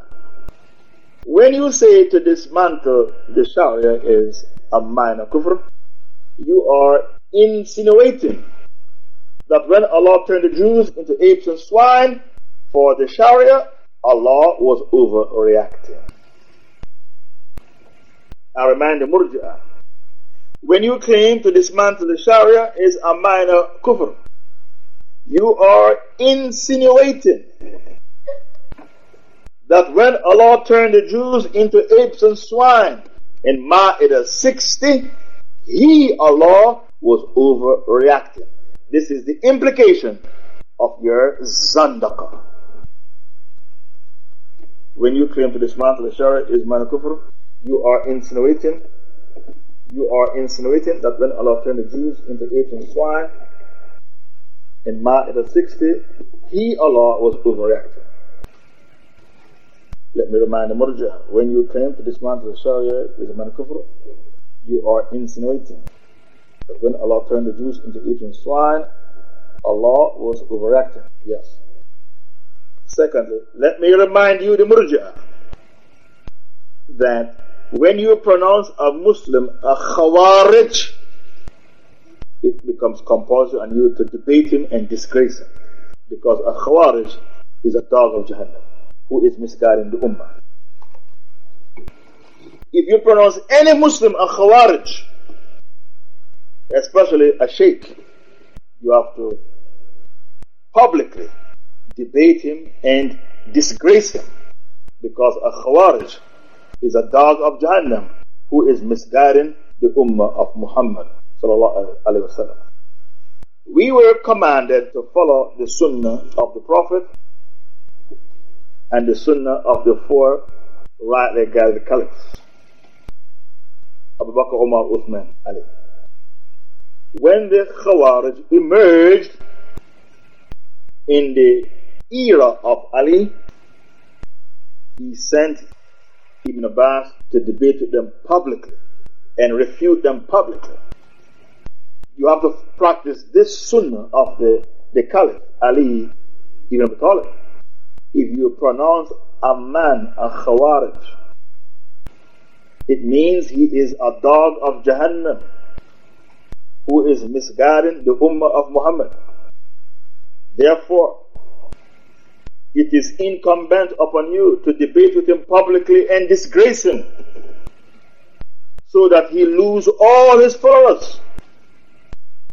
When you say to dismantle the Sharia is a minor kufr, you are insinuating that when Allah turned the Jews into apes and swine for the Sharia, Allah was overreacting. I remind the Murji'ah. When you claim to dismantle the Sharia is a minor kufr, you are insinuating that when Allah turned the Jews into apes and swine in Ma'idah 60, He, Allah, was overreacting. This is the implication of your zandaka. When you claim to dismantle the Sharia is manakufr, you are insinuating, you are insinuating that when Allah turned the Jews into apes swine in Ma'idah 60, He, Allah, was overreacting. Let me remind the Murja, when you claim to dismantle the Sharia is a man kufr, you are insinuating that when Allah turned the Jews into eating swine, Allah was overacting. Yes. Secondly, let me remind you, the Murja, that when you pronounce a Muslim a Khawarij, it becomes compulsory on you to debate him and disgrace him. Because a Khawarij is a dog of Jahannam who is misguiding the Ummah. If you pronounce any Muslim a Khawarij, especially a Sheikh, you have to publicly debate him and disgrace him. Because a Khawarij is a dog of Jahannam who is misguiding the Ummah of Muhammad We were commanded to follow the Sunnah of the Prophet and the Sunnah of the four rightly guided caliphs. Abu Bakr, Umar, Uthman, Ali. When the Khawarij emerged in the era of Ali, he sent Ibn Abbas to debate with them publicly and refute them publicly. You have to practice this sunnah of the, the Caliph, Ali ibn Abi Talib. If you pronounce a man a Khawarij, it means he is a dog of Jahannam who is misguiding the Ummah of Muhammad. Therefore, it is incumbent upon you to debate with him publicly and disgrace him so that he lose all his followers.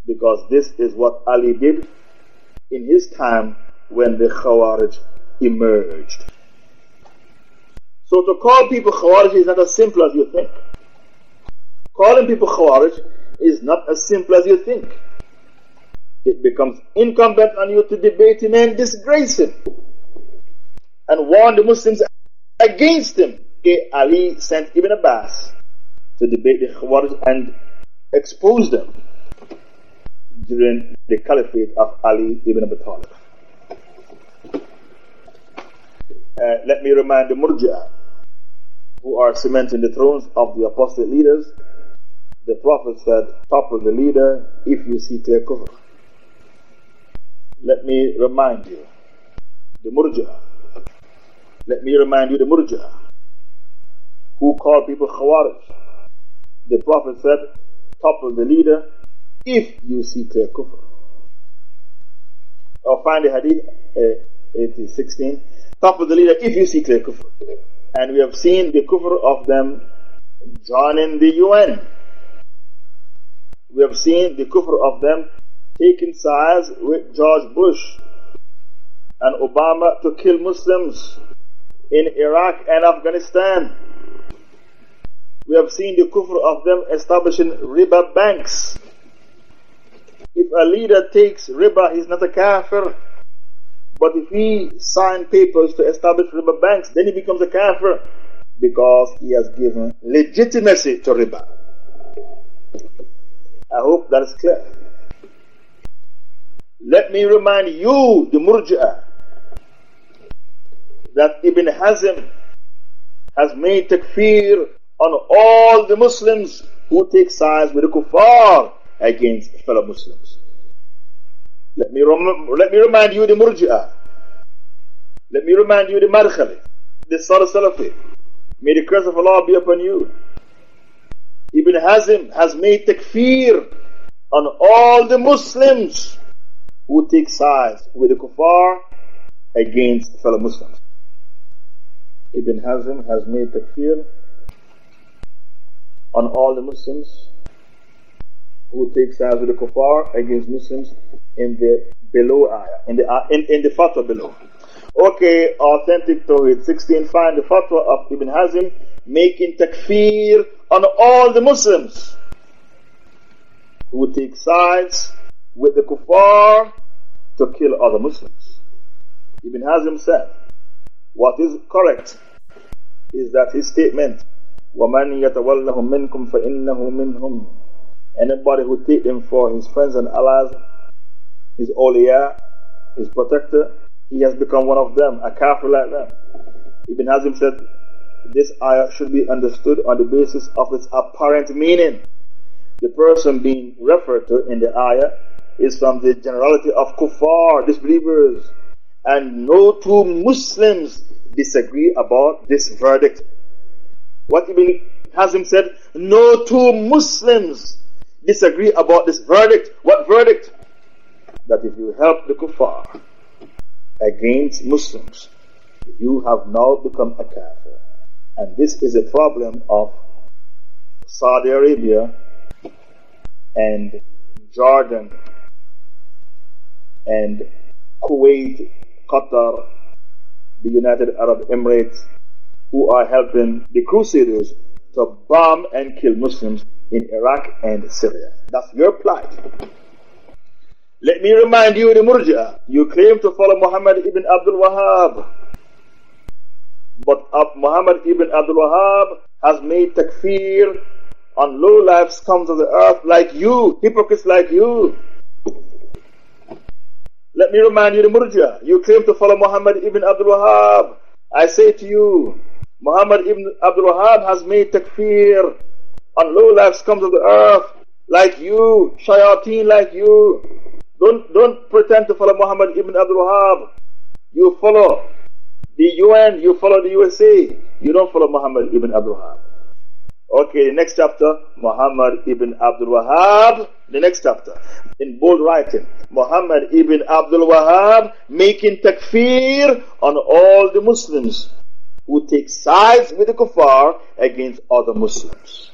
Because this is what Ali did in his time when the Khawarij emerged. So to call people Khawarij is not as simple as you think. Calling people Khawarij is not as simple as you think. It becomes incumbent on you to debate him and disgrace him and warned the Muslims against him. Okay, Ali sent Ibn Abbas to debate the Khawarij and expose them during the caliphate of Ali ibn Abi Talib. Uh, let me remind the Murja who are cementing the thrones of the apostate leaders. The Prophet said, topple the leader if you see clear kufr. Let me remind you, the Murja let me remind you the Murja, who called people Khawarij. The Prophet said, topple the leader if you see clear kufr. Or find the hadith, uh, 16, topple the leader if you see clear kufr. And we have seen the kufr of them joining the UN. We have seen the kufr of them taking sides with George Bush and Obama to kill Muslims in Iraq and Afghanistan. We have seen the kufr of them establishing riba banks. If a leader takes riba, he's not a kafir. But if he signs papers to establish riba banks, then he becomes a kafir because he has given legitimacy to riba. I hope that is clear. Let me remind you, the murji'ah, that Ibn Hazm has made takfir on all the Muslims who take sides with the kuffar against fellow Muslims. Let me, let me remind you the Murji'ah. Let me remind you the Madkhali, the Sada Salafi. May the curse of Allah be upon you. Ibn Hazm has made takfir on all the Muslims who take sides with the kuffar against fellow Muslims. Ibn Hazm has made takfir on all the Muslims who take sides with the kuffar against Muslims in the below ayah, in the, uh, in, in the fatwa below. Okay, authentic Tawhid 16, find the fatwa of Ibn Hazm making takfir on all the Muslims who take sides with the kuffar to kill other Muslims. Ibn Hazm said, what is correct is that his statement, وَمَنْ يَتَوَلَّهُمْ مِنْكُمْ فَإِنَّهُ مِنْهُمْ Anybody who take him for his friends and allies, his awliya, his protector, he has become one of them, a kafir like them. Ibn Hazm said, this ayah should be understood on the basis of its apparent meaning. The person being referred to in the ayah is from the generality of kuffar, disbelievers, and no two Muslims disagree about this verdict. What Ibn Hazm said, no two Muslims disagree about this verdict. What verdict? That if you help the kuffar against Muslims, you have now become a kafir. And this is a problem of Saudi Arabia and Jordan and Kuwait, Qatar, the United Arab Emirates, who are helping the Crusaders to bomb and kill Muslims in Iraq and Syria. That's your plight. Let me remind you, the Murji'ah, you claim to follow Muhammad ibn Abdul Wahhab. But Muhammad ibn Abdul Wahhab has made takfir on low life scums of the earth like you, hypocrites like you. Let me remind you, the Murja, you claim to follow Muhammad ibn Abdul Wahhab. I say to you, Muhammad ibn Abdul Wahhab has made takfir on low life scums of the earth like you, shayateen like you. Don't, don't pretend to follow Muhammad ibn Abdul Wahhab. You follow the UN, you follow the USA. You don't follow Muhammad ibn Abdul Wahhab. Okay, the next chapter, Muhammad ibn Abdul Wahhab. The next chapter, in bold writing, Muhammad ibn Abdul Wahhab making takfir on all the Muslims who take sides with the kuffar against other Muslims.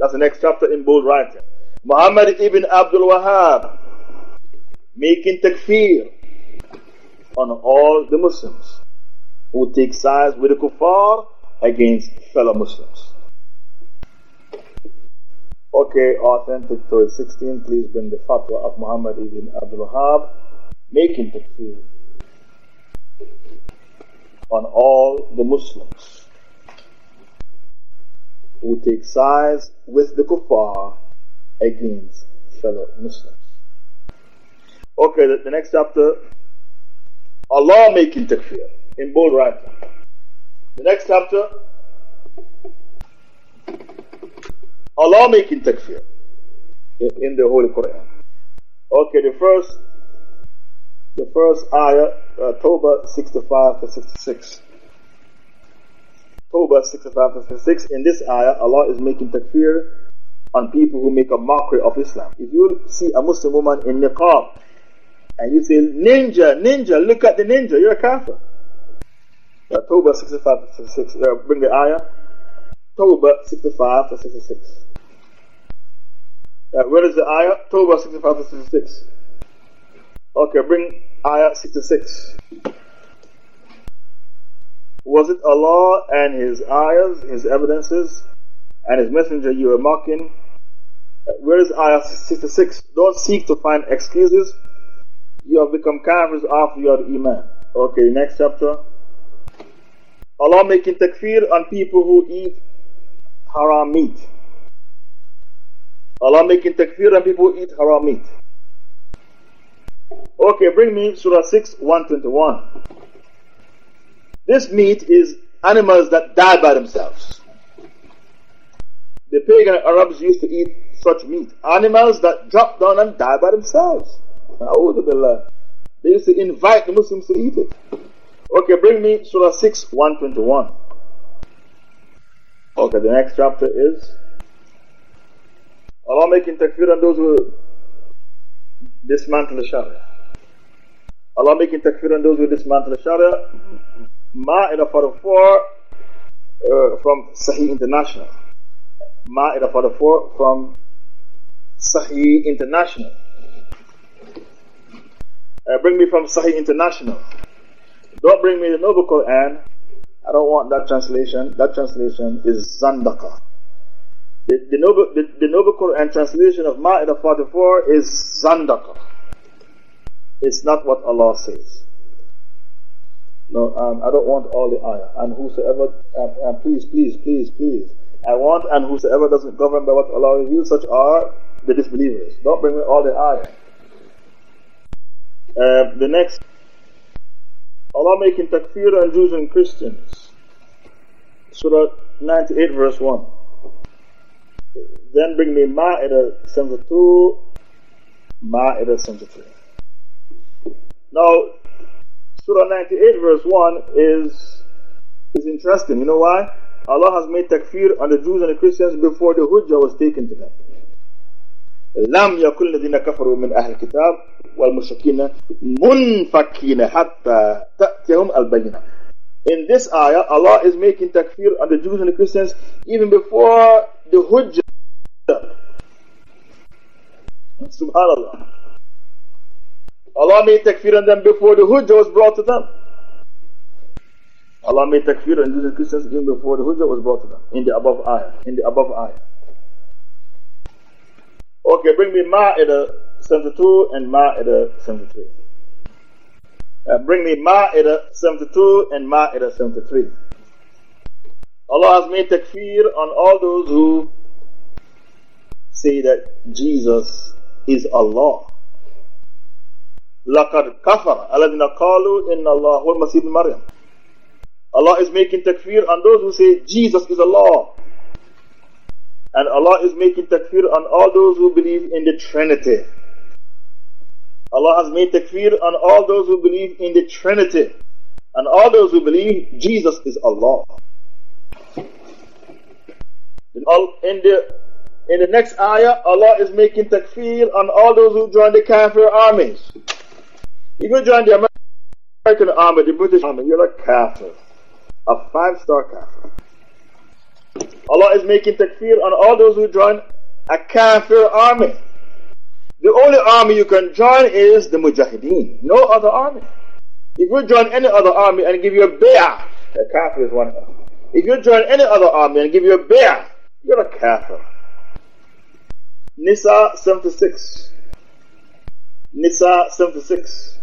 That's the next chapter in bold writing. Muhammad ibn Abdul Wahhab making takfir on all the Muslims who take sides with the kuffar against fellow Muslims. Okay, authentic to 16, please bring the fatwa of Muhammad ibn Abdul Wahab, making takfir on all the Muslims who take sides with the kuffar against fellow Muslims. Okay, the, the next chapter, Allah making takfir in bold writing. The next chapter, Allah making takfir in the Holy Quran. Okay, the first, the first ayah, uh, Tawbah 65 to 66. Tawbah 65 to 66. In this ayah, Allah is making takfir on people who make a mockery of Islam. If you see a Muslim woman in niqab and you say, Ninja, ninja, look at the ninja, you're a kafir. Uh, Tawbah 65 to 66. Uh, bring the ayah. Tawbah 65 to 66. Uh, where is the ayah? Tawbah 65 to 66. Okay, bring ayah 66. Was it Allah and His ayahs, His evidences, and His messenger you were mocking? Uh, where is ayah 66? Don't seek to find excuses. You have become kafirs after your iman. Okay, next chapter. Allah making takfir on people who eat haram meat. Allah making takfir on people eat haram meat. Okay, bring me Surah 6, 121. This meat is animals that die by themselves. The pagan Arabs used to eat such meat. Animals that drop down and die by themselves. They used to invite the Muslims to eat it. Okay, bring me Surah 6, 121. Okay, the next chapter is Allah making takfir on those who dismantle the Sharia. Allah making takfir on those who dismantle the Sharia. Ma'idah 44 uh, from Sahih International. Ma'idah 44 from Sahih International. Uh, bring me from Sahih International. Don't bring me the Noble Quran. I don't want that translation. That translation is Zandaka. The, the, Noble, the, the Noble Quran translation of Ma'idah 44 is Zandaka. It's not what Allah says. No, um, I don't want all the ayah. And whosoever, um, um, please, please, please, please. I want and whosoever doesn't govern by what Allah reveals, such are the disbelievers. Don't bring me all the ayah. The next, Allah making takfir on Jews and Christians. Surah 98 verse 1 Then bring me Ma'idah 72, Ma'idah 73. Now, Surah 98 verse 1 is, is interesting. You know why? Allah has made takfir on the Jews and the Christians before the Hujjah was taken to them. لم يكن الذين كفروا من أهل الكتاب والمشركين منفكين حتى تأتيهم البينة. in this ayah, Allah is making takfir on the Jews and the Christians even before the Hujjah. Subhanallah. Allah made takfir on them before the Hujjah was brought to them. Allah made takfir on Jews and Christians even before the Hujjah was brought to them. In the above ayah. In the above ayah. Okay, bring me Ma'idah 72 and Ma'idah 73 Uh, bring me Ma'idah 72 and Ma'idah 73. Allah has made takfir on all those who say that Jesus is Allah. لقد كفر الذين قالوا إن الله هو المسيح مريم Allah is making takfir on those who say Jesus is Allah. And Allah is making takfir on all those who believe in the Trinity. Allah has made takfir on all those who believe in the Trinity. And all those who believe Jesus is Allah. In, all, in, the, in the next ayah, Allah is making takfir on all those who join the Kafir armies. If you join the American army, the British army, you're a Kafir. A five star Kafir. Allah is making takfir on all those who join a Kafir army. The only army you can join is the Mujahideen, no other army. If you join any other army and give you a bay'ah, a kafir is one. If you join any other army and give you a bay'ah, you're a kafir. Nisa 76. Nisa 76.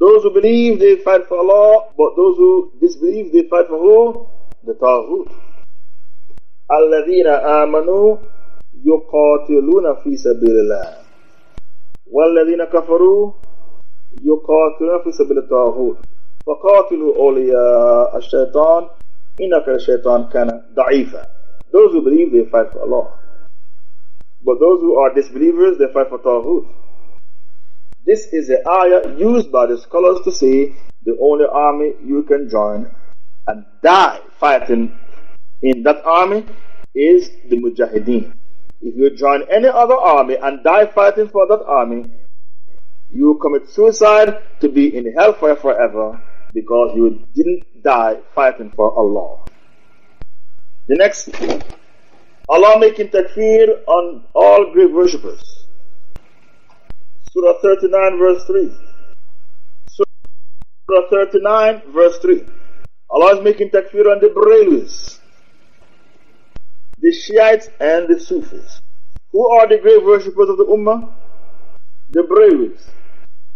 Those who believe they fight for Allah, but those who disbelieve they fight for who? The Taghut. الذين amanu. يقاتلون في سبيل الله والذين كفروا يقاتلون في سبيل الطاغوت فقاتلوا أولياء الشيطان إنك الشيطان كان ضعيفا Those who believe they fight for Allah. But those who are disbelievers they fight for Taghut This is the ayah used by the scholars to say the only army you can join and die fighting in that army is the Mujahideen. If you join any other army and die fighting for that army, you commit suicide to be in hellfire forever because you didn't die fighting for Allah. The next, Allah making takfir on all grave worshippers. Surah 39 verse 3. Surah 39 verse 3. Allah is making takfir on the Barelwis the Shiites and the Sufis. Who are the grave worshippers of the Ummah? The Barelwis,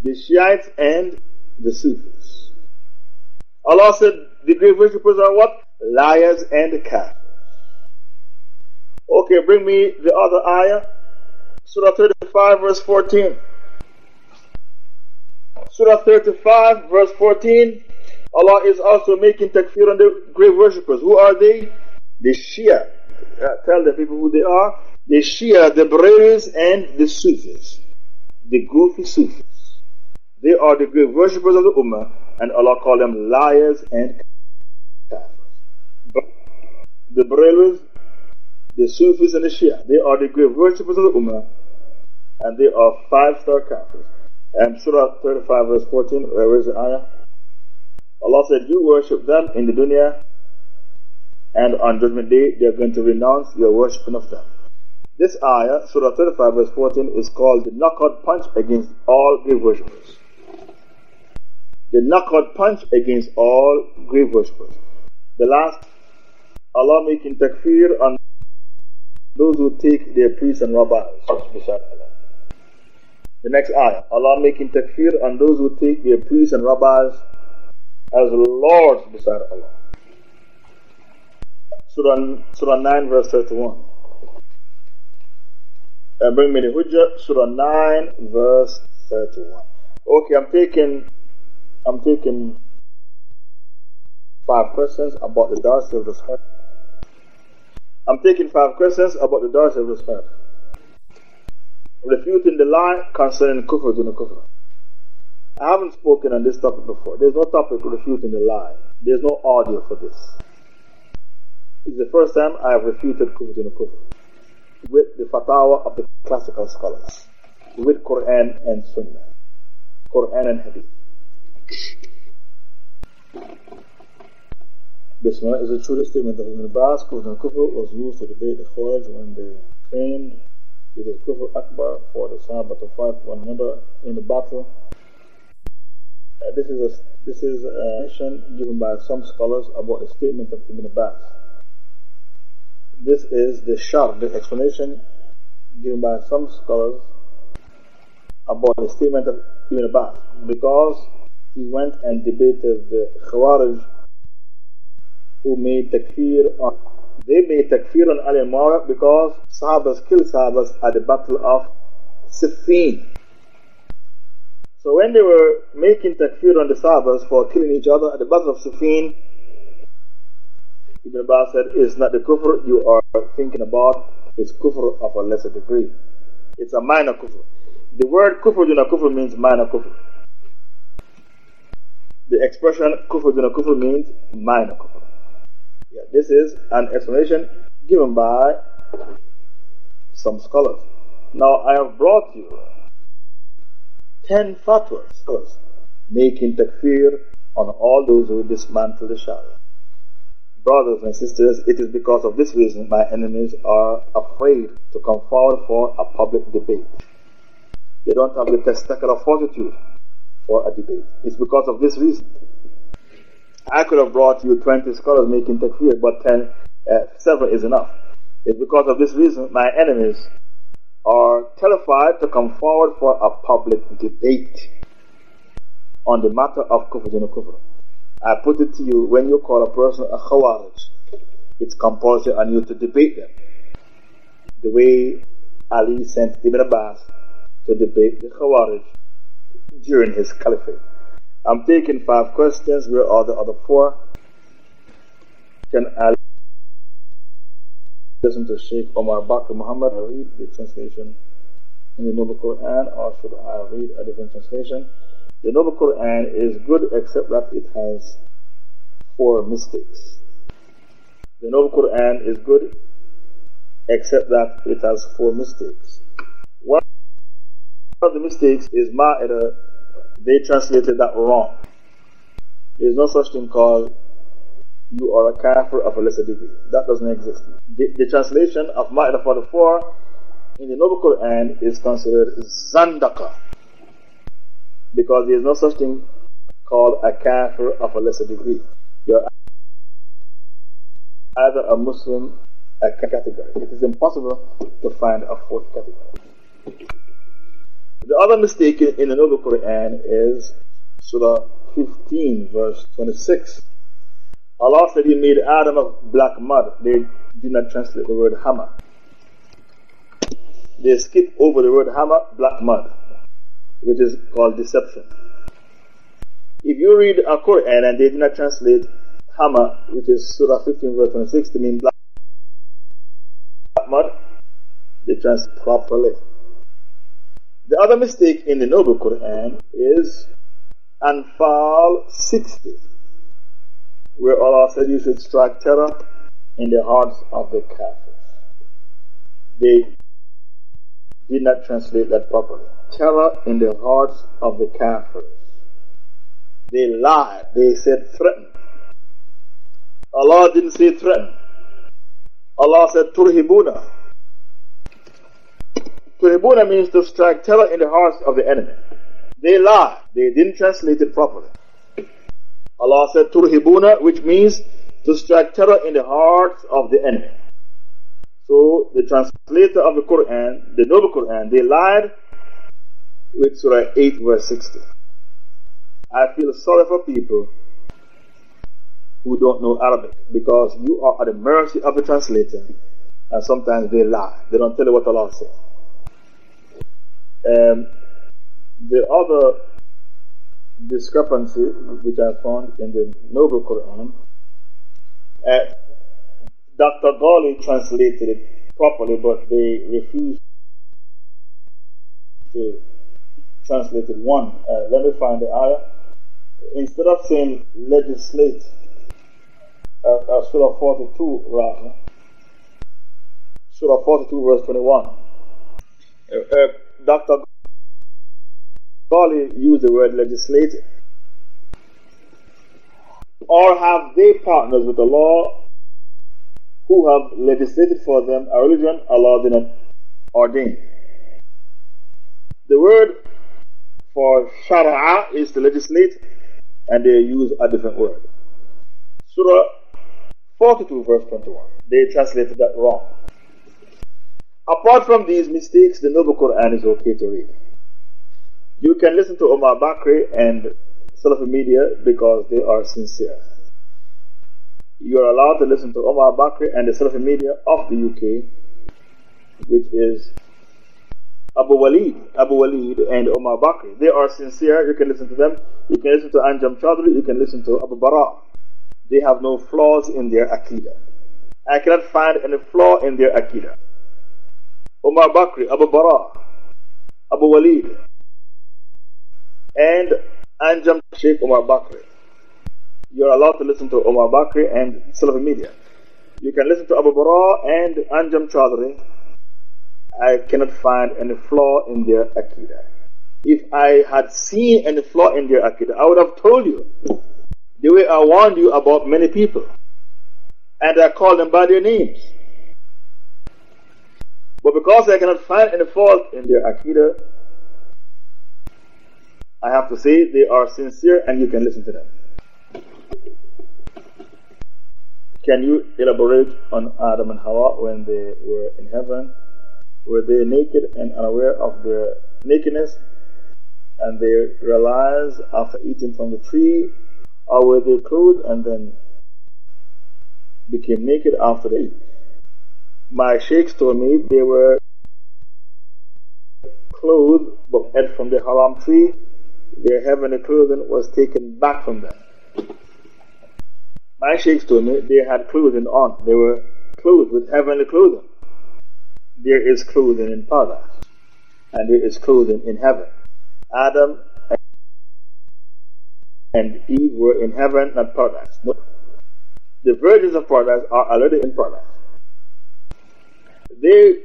the Shiites and the Sufis. Allah said the grave worshippers are what? Liars and kafirs. Okay, bring me the other ayah. Surah 35 verse 14. Surah 35 verse 14. Allah is also making takfir on the grave worshippers. Who are they? The Shia uh, tell the people who they are. The Shia, the Barelwis, and the Sufis. The goofy Sufis. They are the great worshippers of the Ummah, and Allah called them liars and kafirs. The Barelwis, the Sufis, and the Shia, they are the great worshippers of the Ummah, and they are five star kafirs. And Surah 35, verse 14, where is the ayah? Allah said, You worship them in the dunya and on Judgment Day they are going to renounce your worshipping of them. This ayah, Surah 35, verse 14, is called the knockout punch against all grave worshippers. The knockout punch against all grave worshippers. The last, Allah making takfir on those who take their priests and rabbis. The next ayah, Allah making takfir on those who take their priests and rabbis as lords beside Allah. Surah, Surah 9, verse 31. Uh, bring me the Hujjah, Surah 9, verse 31. Okay, I'm taking, I'm taking five questions about the Darcy of Heart. I'm taking five questions about the Darcy of Heart. Refuting the lie concerning Kufr Doona Kufr. I haven't spoken on this topic before. There's no topic refuting the lie. There's no audio for this. It's the first time I have refuted kufr kufr with the fatwa of the classical scholars, with Quran and Sunnah, Quran and Hadith. Bismillah is a true statement that Ibn Abbas, kufr kufr was used to debate the Khawarij when they claimed it is kufr akbar for the Sahaba to fight one another in the battle uh, this is a this is a mission given by some scholars about the statement of Ibn Abbas. This is the shar, the explanation given by some scholars about the statement of Ibn Abbas, because he went and debated the Khawarij who made takfir on they made takfir on Ali Muawiyah because Sahabas killed Sahabas at the battle of Siffin. So when they were making takfir on the Sahabas for killing each other at the Battle of Siffin, Ibn Abbas said, it's not the kufr you are thinking about, it's kufr of a lesser degree. It's a minor kufr. The word kufr duna kufr means minor kufr. The expression kufr duna kufr means minor kufr. Yeah, this is an explanation given by some scholars. Now I have brought you ten fatwas making takfir on all those who dismantle the Sharia. Brothers and sisters, it is because of this reason my enemies are afraid to come forward for a public debate. They don't have the testicular fortitude for a debate. It's because of this reason. I could have brought you 20 scholars making takfir, but 10, uh, 7 is enough. It's because of this reason my enemies are terrified to come forward for a public debate on the matter of kufr and kufr. I put it to you, when you call a person a khawarij, it's compulsory on you to debate them. The way Ali sent Ibn Abbas to debate the khawarij during his caliphate. I'm taking five questions. Where are the other four? Can Ali listen to Sheikh Omar Bakr Muhammad read the translation in the Noble Quran or should I read a different translation? The Noble Quran is good except that it has four mistakes. The Noble Quran is good except that it has four mistakes. One of the mistakes is Ma'idah, they translated that wrong. There is no such thing called you are a kafir of a lesser degree. That doesn't exist. The, the translation of Ma'idah 44 in the Noble Quran is considered Zandaka. Because there is no such thing called a kafir of a lesser degree. You're either a Muslim, a category. It is impossible to find a fourth category. The other mistake in the Noble Quran is Surah 15, verse 26. Allah said He made Adam of black mud. They did not translate the word hammer. They skip over the word hammer, black mud, which is called deception. If you read a Quran and they did not translate hammer, which is Surah 15 verse 26 to mean black mud, they translate properly. The other mistake in the Noble Quran is Anfal 60 where Allah said you should strike terror in the hearts of the Kafirs. They did not translate that properly. Terror in the hearts of the Kafirs. They lied. They said threaten. Allah didn't say threaten. Allah said turhibuna. Turhibuna means to strike terror in the hearts of the enemy. They lied. They didn't translate it properly. Allah said turhibuna, which means to strike terror in the hearts of the enemy. So the translator of the Quran, the Noble Quran, they lied with Surah 8 verse 60. I feel sorry for people who don't know Arabic because you are at the mercy of the translator and sometimes they lie. They don't tell you what Allah says. Um, the other discrepancy which I found in the Noble Quran. Uh, Dr. Ghali translated it properly, but they refused to translated one. Uh, let me find the ayah. Instead of saying legislate, uh, uh, Surah 42 rather, Surah 42 verse 21. Uh, uh Dr. Ghali used the word legislate. Or have they partners with the law who have legislated for them a religion Allah did not ordain? The word for shara is to legislate, and they use a different word. Surah 42, verse 21. They translated that wrong. Apart from these mistakes, the Noble Quran is okay to read. You can listen to Omar Bakri and Salafi Media because they are sincere. You are allowed to listen to Omar Bakri and the Salafi Media of the UK, which is Abu Walid, Abu Walid and Omar Bakri. They are sincere. You can listen to them. You can listen to Anjem Choudary. You can listen to Abu Bara. They have no flaws in their Aqidah. I cannot find any flaw in their Aqidah. Omar Bakri, Abu Bara, Abu Walid, and Anjem Sheikh Omar Bakri. You're allowed to listen to Omar Bakri and Salafi Media. You can listen to Abu Bara and Anjem Choudary I cannot find any flaw in their Aqidah. If I had seen any flaw in their Aqidah, I would have told you. The way I warned you about many people. And I called them by their names. But because I cannot find any fault in their Aqidah, I have to say they are sincere and you can listen to them. Can you elaborate on Adam and Hawa when they were in heaven? Were they naked and unaware of their nakedness and they realized after eating from the tree? Or were they clothed and then became naked after they ate? My sheikhs told me they were clothed but ate from the haram tree. Their heavenly clothing was taken back from them. My sheikhs told me they had clothing on. They were clothed with heavenly clothing there is clothing in paradise, and there is clothing in heaven. Adam and Eve were in heaven, not paradise. No. The virgins of paradise are already in paradise. They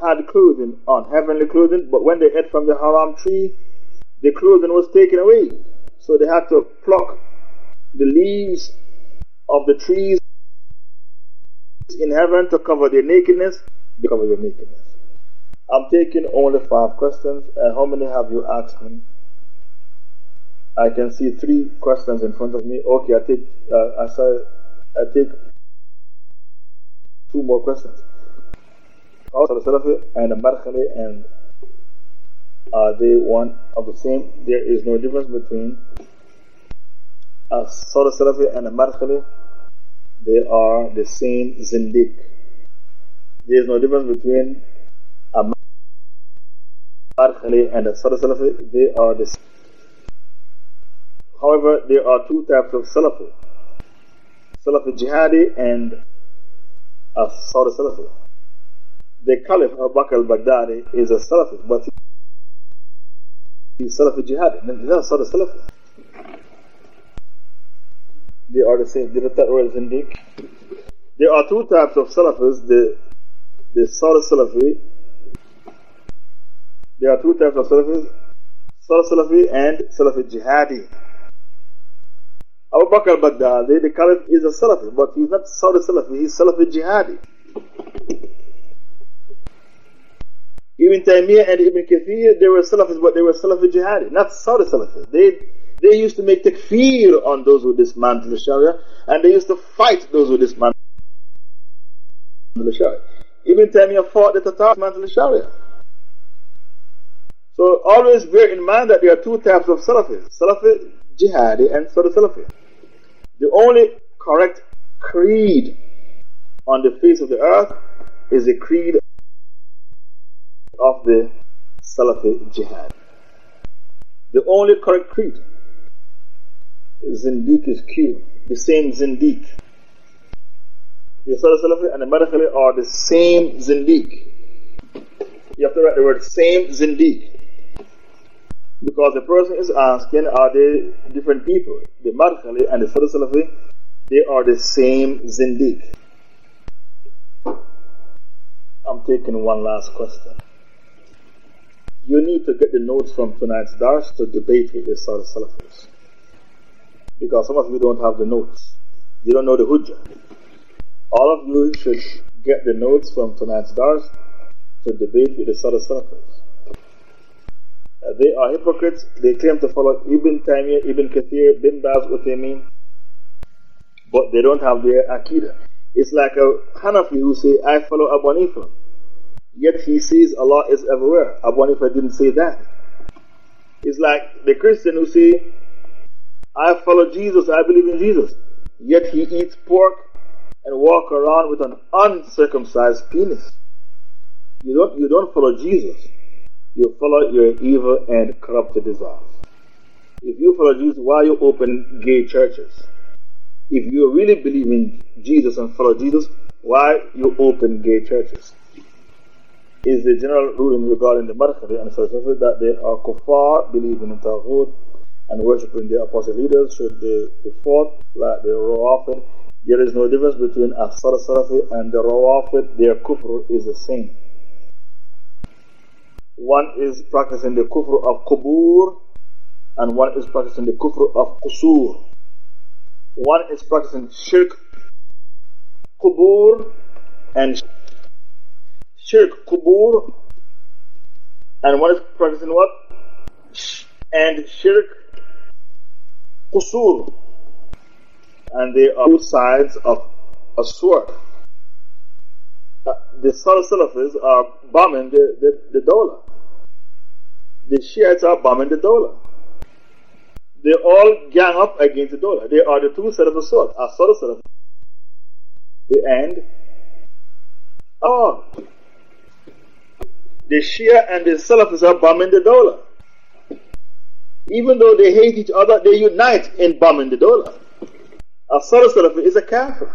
had clothing on, heavenly clothing, but when they ate from the haram tree, the clothing was taken away. So they had to pluck the leaves of the trees in heaven to cover their nakedness because of your nakedness. I'm taking only five questions. Uh, how many have you asked me? I can see three questions in front of me. Okay, I take, uh, I, say, I take two more questions. Also, the Salafi and Madkhali, and are they one of the same? There is no difference between a Salafi and a Madkhali. They are the same Zindiq. There is no difference between a Madkhali and a Sada Salafi. They are the same. However, there are two types of Salafi. Salafi Jihadi and a Sada Salafi. The Caliph Abu Bakr al-Baghdadi is a Salafi, but he's Salafi Jihadi. He's not Sada Salafi. They are the same. Did that word Zindiq? There are two types of Salafis. The the Sada Salafi. There are two types of Salafis, Sada Salafi and Salafi Jihadi. Abu Bakr al-Baghdadi, the Caliph is a Salafi, but he's not Sada Salafi, he's Salafi Jihadi. Ibn Taymiyyah and Ibn Kathir, they were Salafis, but they were Salafi Jihadi, not Sada Salafis. They, they used to make takfir on those who dismantle the Sharia, and they used to fight those who dismantle the Sharia. Ibn Taymiyyah fought the Tatars dismantling Sharia. So always bear in mind that there are two types of Salafis. Salafi Jihadi and Sada Salafi. The only correct creed on the face of the earth is the creed of the Salafi Jihad. The only correct creed. Zindiq is Q. The same Zindiq. The Salafi and the Madkhali are the same Zindiq. You have to write the word same Zindiq. Because the person is asking, are they different people? The Madkhali and the Salafi, they are the same Zindiq. I'm taking one last question. You need to get the notes from tonight's Dars to debate with the Salafis. Because some of you don't have the notes. You don't know the Hujjah. All of you should get the notes from tonight's Dars to debate with the Salafis. Uh, they are hypocrites. They claim to follow Ibn Taymiyyah, Ibn Kathir, Bin Baz, Uthaymeen, but they don't have their Aqidah. It's like a Hanafi who say, I follow Abu Hanifa. Yet he says Allah is everywhere. Abu Hanifa didn't say that. It's like the Christian who say, I follow Jesus, I believe in Jesus. Yet he eats pork and walk around with an uncircumcised penis. You don't, you don't follow Jesus you follow your evil and corrupted desires. If you follow Jesus, why you open gay churches? If you really believe in Jesus and follow Jesus, why you open gay churches? Is the general ruling regarding the Madkhali and Salafi that they are kuffar, believing in Taghut and worshipping their apostle leaders should they be fought like the Rawafid. There is no difference between a Salafi and the Rawafid, their kufr is the same. One is practicing the kufr of kubur, and one is practicing the kufr of qusur. One is practicing shirk kubur and shirk kubur, and one is practicing what? And shirk qusur. And they are two sides of a sword. Uh, the Salafis are bombing the, the, the Dawla the Shiites are bombing the Dawla. They all gang up against the Dawla. They are the two sides of the sword. A sword the end. Oh. The Shia and the Salafis are bombing the Dawla. Even though they hate each other, they unite in bombing the Dawla. A Salafi is a kafir.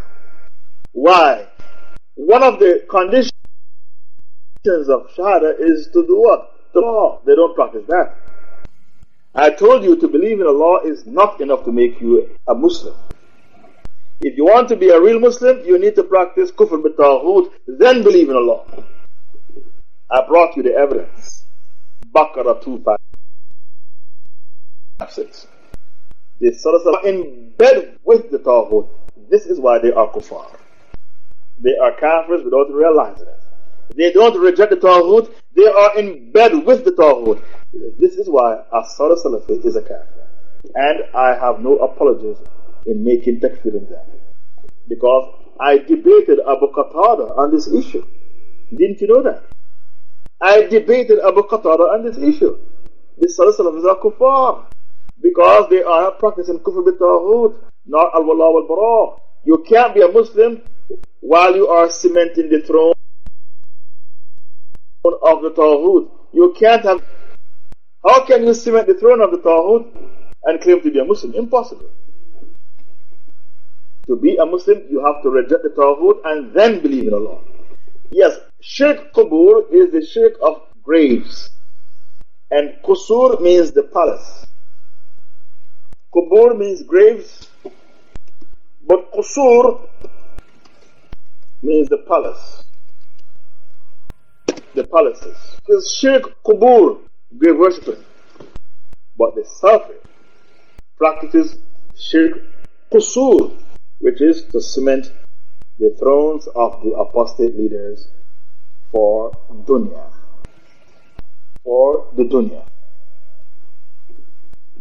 Why? One of the conditions of Shahada is to do what? the law. They don't practice that. I told you to believe in Allah is not enough to make you a Muslim. If you want to be a real Muslim, you need to practice kufr bitawhud, then believe in Allah. I brought you the evidence. Baqarah 256. The Salafis are in bed with the Taghut. This is why they are kuffar. They are kafirs without realizing it. They don't reject the Taghut, they are in bed with the Taghut. This is why Asar Salafi is a kafir. And I have no apologies in making takfir in that. Because I debated Abu Qatada on this issue. Didn't you know that? I debated Abu Qatada on this issue. The is a kuffar. Because they are practicing kufr bit not al-wala wal-bara. You can't be a Muslim while you are cementing the throne of the Taghut. You can't have. How can you cement the throne of the Taghut and claim to be a Muslim? Impossible. To be a Muslim, you have to reject the Taghut and then believe in Allah. Yes, Shirk Qubur is the shirk of graves. And Qusur means the palace. Qubur means graves, but Qusur means the palace the palaces. It's shirk kubur, grave worshipping. But the Safi practices shirk kusur, which is to cement the thrones of the apostate leaders for dunya. For the dunya.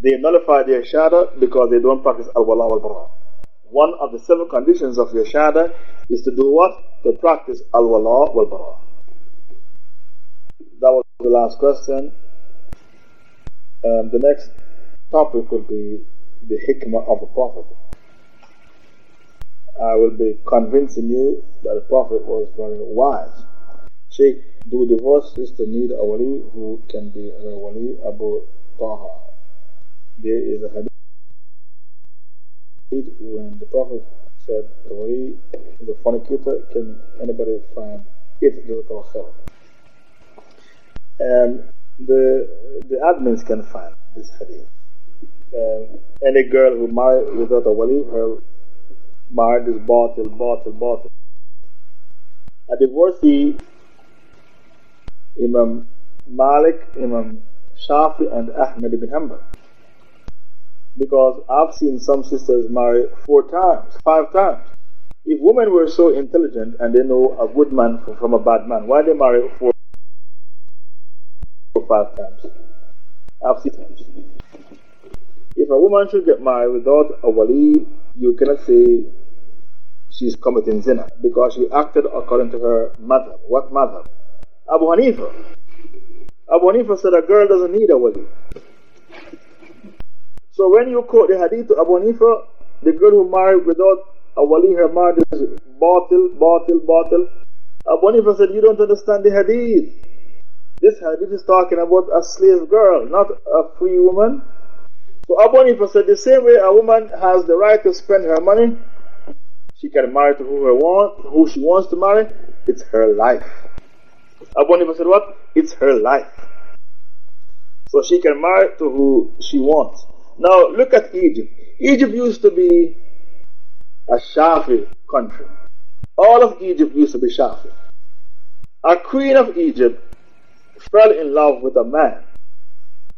They nullify their shada because they don't practice al-wala wal-bara. One of the seven conditions of your shada is to do what? To practice al-wala wal-bara. That was the last question. Um, the next topic will be the hikmah of the Prophet. I will be convincing you that the Prophet was very wise. Sheikh, do divorce sister need a wali who can be a wali Abu Taha? There is a hadith when the Prophet said, the wali, the fornicator, can anybody find it? Um, the, the admins can find this hadith. Uh, any girl who married without a wali, her marriage is batil, batil, batil. A divorcee, Imam Malik, Imam Shafi, and Ahmed ibn Hanbal. Because I've seen some sisters marry four times, five times. If women were so intelligent and they know a good man from a bad man, why they marry four or five times? I've seen. If a woman should get married without a wali, you cannot say she's committing zina because she acted according to her madhab. What madhab? Abu Hanifa. Abu Hanifa said a girl doesn't need a wali. So when you quote the hadith to Abu Hanifa, the girl who married without a wali, her marriage is batil, batil, batil. Abu Hanifa said, you don't understand the hadith. This hadith is talking about a slave girl, not a free woman. So Abu Hanifa said, the same way a woman has the right to spend her money, she can marry to who, want, who she wants to marry, it's her life. Abu Hanifa said what? It's her life. So she can marry to who she wants. Now look at Egypt. Egypt used to be a Shafi country. All of Egypt used to be Shafi. A queen of Egypt fell in love with a man.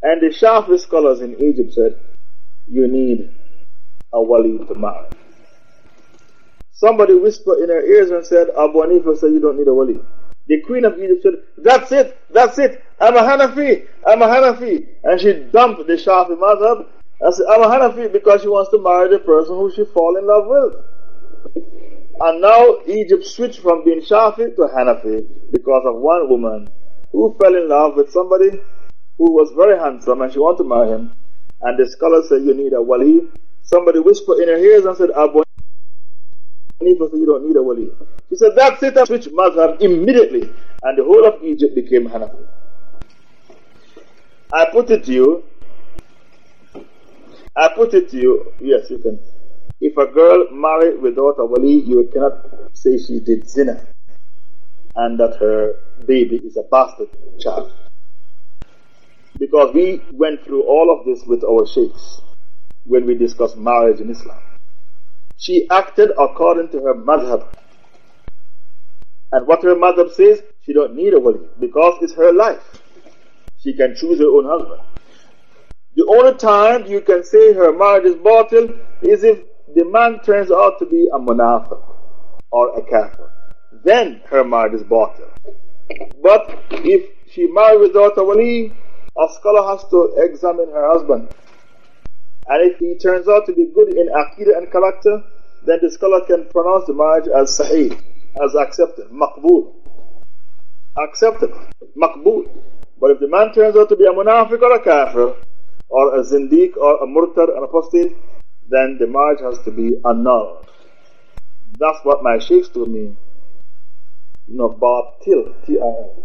And the Shafi scholars in Egypt said, you need a wali to marry. Somebody whispered in her ears and said, Abu Hanifa said you don't need a wali. The queen of Egypt said, That's it, that's it. I'm a Hanafi, I'm a Hanafi. And she dumped the Shafi madhab said, I'm a Hanafi because she wants to marry the person who she fall in love with. And now Egypt switched from being Shafi to Hanafi because of one woman who fell in love with somebody who was very handsome and she wanted to marry him. And the scholars said, You need a wali. Somebody whispered in her ears and said, Abu Hanifa said, You don't need a wali. She said, That's it, and switched madhab immediately. And the whole of Egypt became Hanafi. I put it to you, I put it to you, yes, you can. If a girl married without a wali, you cannot say she did zina and that her baby is a bastard child. Because we went through all of this with our sheikhs when we discussed marriage in Islam. She acted according to her madhab. And what her madhab says, she don't need a wali because it's her life. She can choose her own husband. The only time you can say her marriage is batil is if the man turns out to be a munafiq or a kafir. Then her marriage is batil. But if she married without a wali, a scholar has to examine her husband and if he turns out to be good in aqidah and character, then the scholar can pronounce the marriage as sahih, as accepted, maqbool. Accepted, maqbool. But if the man turns out to be a munafiq or a kafir, or a zindiq or a murtad, an apostate, then the marriage has to be annulled. That's what my sheikhs told me. No, batil, T-I-L.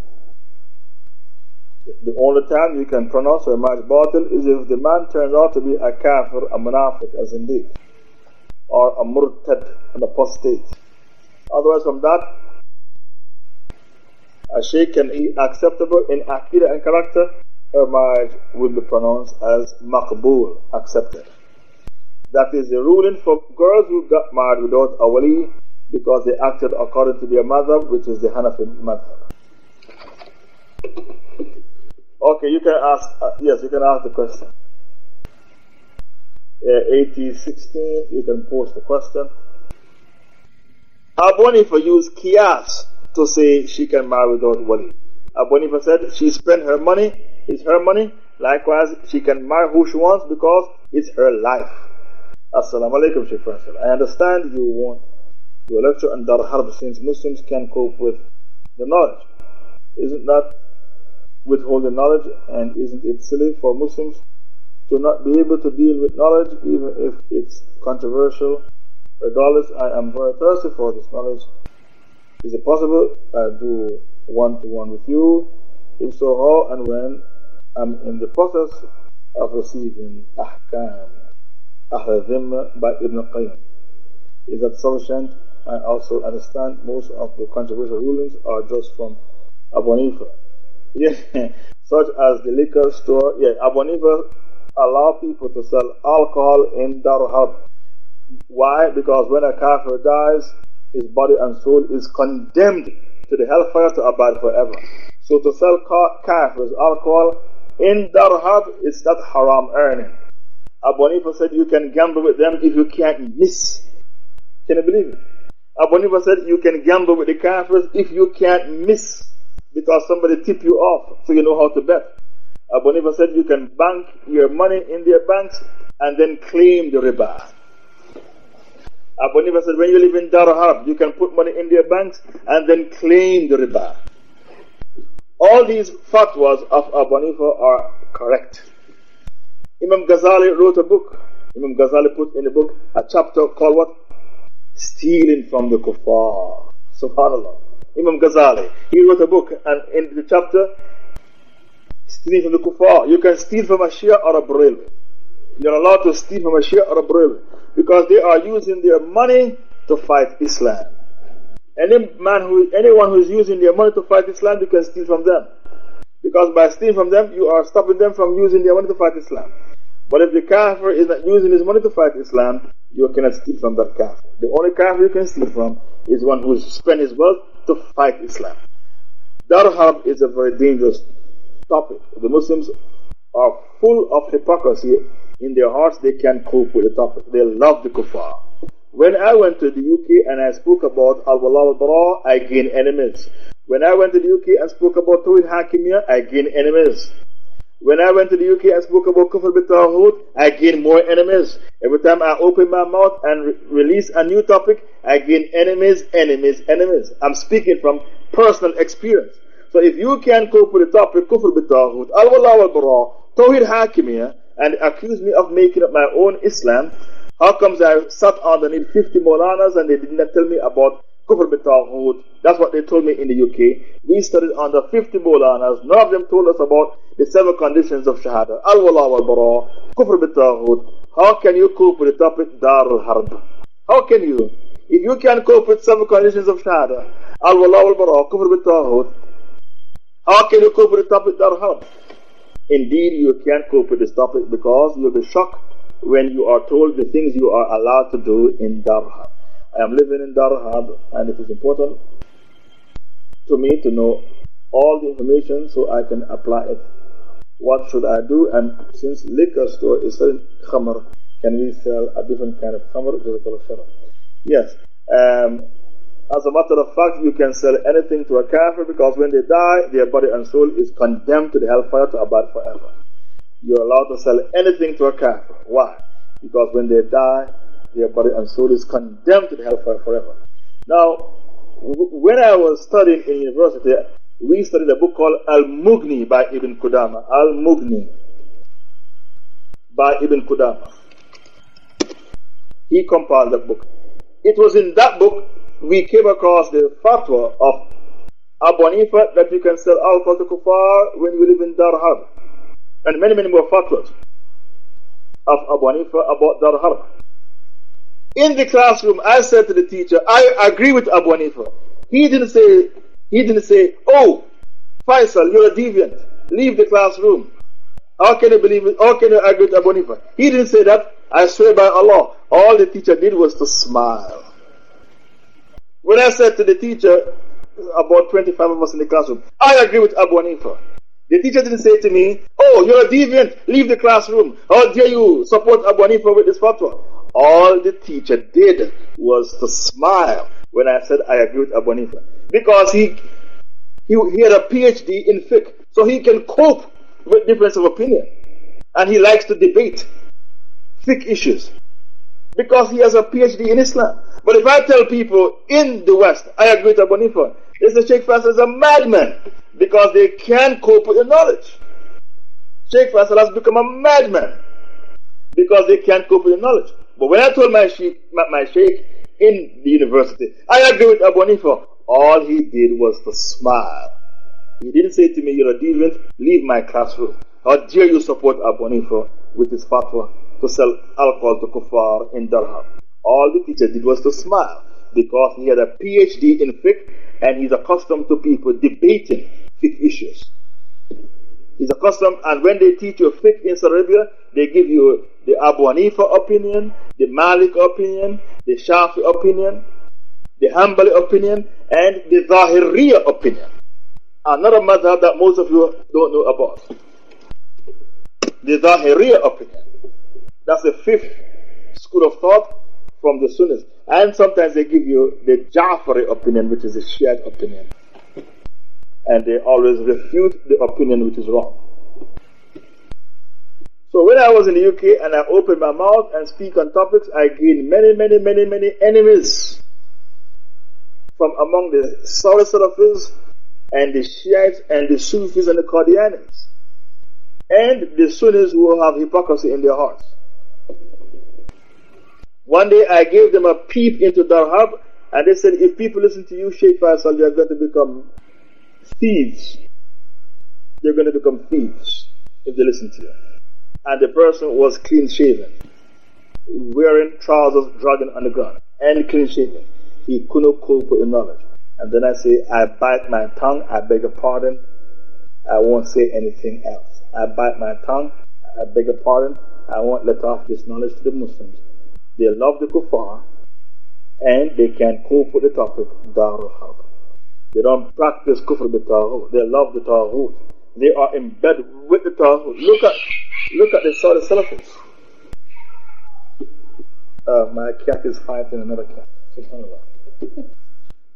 The only time you can pronounce a marriage batil is if the man turns out to be a kafir, a munafiq, a zindiq, or a murtad, an apostate. Otherwise, from that, a sheikh can be acceptable in aqidah and character, her marriage will be pronounced as maqbool, accepted. That is the ruling for girls who got married without a wali because they acted according to their madhab, which is the Hanafi madhab. Okay, you can ask, uh, yes, you can ask the question. Uh, 8016, you can post the question. Abu used kiyas to say she can marry without wali. Abu said she spent her money, it's her money. Likewise, she can marry who she wants because it's her life. Assalamu alaikum, Sheikh Faisal. I understand you want your lecture on Dar Harb since Muslims can cope with the knowledge. Isn't that withholding knowledge and isn't it silly for Muslims to not be able to deal with knowledge even if it's controversial? Regardless, I am very thirsty for this knowledge. Is it possible I do one-to-one with you? If so, how and when I'm in the process of receiving Ahkam, Ahl by Ibn Qayyim. Is that sufficient? I also understand most of the controversial rulings are just from Abu Hanifa *laughs* such as the liquor store. Yeah, Abu Hanifa allow people to sell alcohol in Dar Harb. Why? Because when a kafir dies, his body and soul is condemned to the hellfire to abide forever. So to sell kafirs alcohol in Dar Harb is not haram earning. Abu Hanifa said you can gamble with them if you can't miss. Can you believe it? Abu Hanifa said you can gamble with the kafirs if you can't miss because somebody tip you off so you know how to bet. Abu Hanifa said you can bank your money in their banks and then claim the riba. Abu Hanifa said when you live in Dar Harb, you can put money in their banks and then claim the riba. All these fatwas of Abu Hanifa are correct. Imam Ghazali wrote a book. Imam Ghazali put in the book a chapter called what? Stealing from the kuffar. Subhanallah. Imam Ghazali. He wrote a book and in the chapter, Stealing from the kuffar. You can steal from a Shia or a Barelwi. You're allowed to steal from a Shia or a Barelwi because they are using their money to fight Islam. Any man who, anyone who is using their money to fight Islam, you can steal from them. Because by stealing from them, you are stopping them from using their money to fight Islam. But if the kafir is not using his money to fight Islam, you cannot steal from that kafir. The only kafir you can steal from is one who spent his wealth to fight Islam. Dar Harb is a very dangerous topic. The Muslims are full of hypocrisy in their hearts. They can't cope with the topic. They love the kuffar. When I went to the UK and I spoke about Al-Wala al-Bara, I gained enemies. When I went to the UK and spoke about Tawhid Hakimiyya, I gained enemies. When I went to the UK and spoke about Kufr Bitahud, I gained more enemies. Every time I open my mouth and re release a new topic, I gain enemies, enemies, enemies. I'm speaking from personal experience. So if you can cope with the topic Kufr Bitahud, Al-Wala wal-Bara, Tawhid Hakimiyya, and accuse me of making up my own Islam, how comes I sat underneath 50 Molanas and they did not tell me about Kufr Bitahud? That's what they told me in the UK. We studied under 50 Molanas. None of them told us about the seven conditions of Shahada. Al-Wala wal-Bara, Kufr Bitahud. How can you cope with the topic Dar al-Harb? How can you? If you can cope with seven conditions of Shahada, Al-Wala wal-Bara, Kufr Bitahud, how can you cope with the topic Dar al-Harb? Indeed, you can't cope with this topic because you'll be shocked when you are told the things you are allowed to do in Dar al-Harb. I am living in Dar al-Harb and it is important to me to know all the information so I can apply it what should I do? And since liquor store is selling khamr, can we sell a different kind of khamr? Yes. Um, as a matter of fact, you can sell anything to a kafir because when they die, their body and soul is condemned to the hellfire to abide forever. You're allowed to sell anything to a kafir. Why? Because when they die, their body and soul is condemned to the hellfire forever. Now, when I was studying in university, we studied a book called Al Mughni by Ibn Qudama. Al Mughni by Ibn Qudama. He compiled that book. It was in that book we came across the fatwa of Abu Hanifa that you can sell alcohol to kuffar when you live in Dar Harb. And many, many more fatwas of Abu Hanifa about Dar Harb. In the classroom, I said to the teacher, I agree with Abu Hanifa. He didn't say he didn't say, Oh, Faisal, you're a deviant. Leave the classroom. How can you believe it? How can you agree with Abu Hanifa? He didn't say that. I swear by Allah. All the teacher did was to smile. When I said to the teacher, about 25 of us in the classroom, I agree with Abu Hanifa. The teacher didn't say to me, Oh, you're a deviant, leave the classroom. How dare you support Abu Hanifa with this fatwa? All the teacher did was to smile when I said I agree with Abu Hanifa because he, he, he had a PhD in fiqh, so he can cope with difference of opinion. And he likes to debate fiqh issues because he has a PhD in Islam. But if I tell people in the West, I agree with Abu Hanifa, say Sheikh Faisal is a madman because they can't cope with the knowledge. Sheikh Faisal has become a madman because they can't cope with the knowledge. But when I told my sheikh, my, my sheikh in the university, I agree with Abu Hanifa, all he did was to smile. He didn't say to me, You're a deviant, leave my classroom. How dare you support Abu Hanifa with his fatwa to sell alcohol to kuffar in Dar Harb? All the teacher did was to smile because he had a PhD in fiqh and he's accustomed to people debating fiqh issues. It's a custom, and when they teach you fiqh in Saudi Arabia, they give you the Abu Hanifa opinion, the Malik opinion, the Shafi opinion, the Hanbali opinion, and the Zahiriya opinion. Another madhab that most of you don't know about. The Zahiriya opinion. That's the fifth school of thought from the Sunnis. And sometimes they give you the Ja'fari opinion, which is the Shiite opinion. And they always refute the opinion which is wrong. So when I was in the UK and I opened my mouth and speak on topics, I gained many, many, many, many enemies from among the Saudi Salafis and the Shiites and the Sufis and the Qadianis and the Sunnis who have hypocrisy in their hearts. One day I gave them a peep into Dar Harb and they said, if people listen to you, Sheikh Faisal, you're going to become thieves. They're going to become thieves if they listen to you. And the person was clean shaven, wearing trousers dragging on the ground, and clean shaven. He couldn't cope with the knowledge. And then I say, I bite my tongue, I beg your pardon, I won't say anything else. I bite my tongue, I beg your pardon, I won't let off this knowledge to the Muslims. They love the kuffar and they can cope with the topic Darul Harb. They don't practice kufr bi They love the taghut. They are in bed with the taghut. Look at, look at the Saudi Salafis. Uh, my cat is fighting another cat.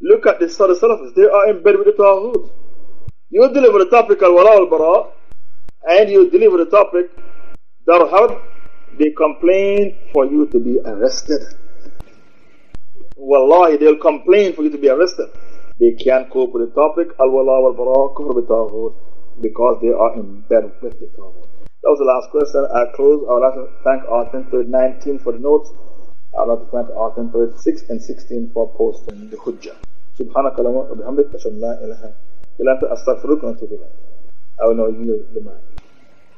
Look at the Saudi Salafis. They are in bed with the taghut. You deliver the topic al-wala al-bara and you deliver the topic Darul Harb they complain for you to be arrested. Wallahi, they'll complain for you to be arrested. They can't cope with the topic, al-wala wal-bara, kufr because they are in bed with the taghut. That was the last question. I close. I would like to thank Artin 19 for the notes. I would like to thank Artin 6 and 16 for posting the hujjah. سبحانك اللهم وبحمدك أشهد أن لا إله إلا أنت أستغفرك وأتوب إليك. I will now yield the mic.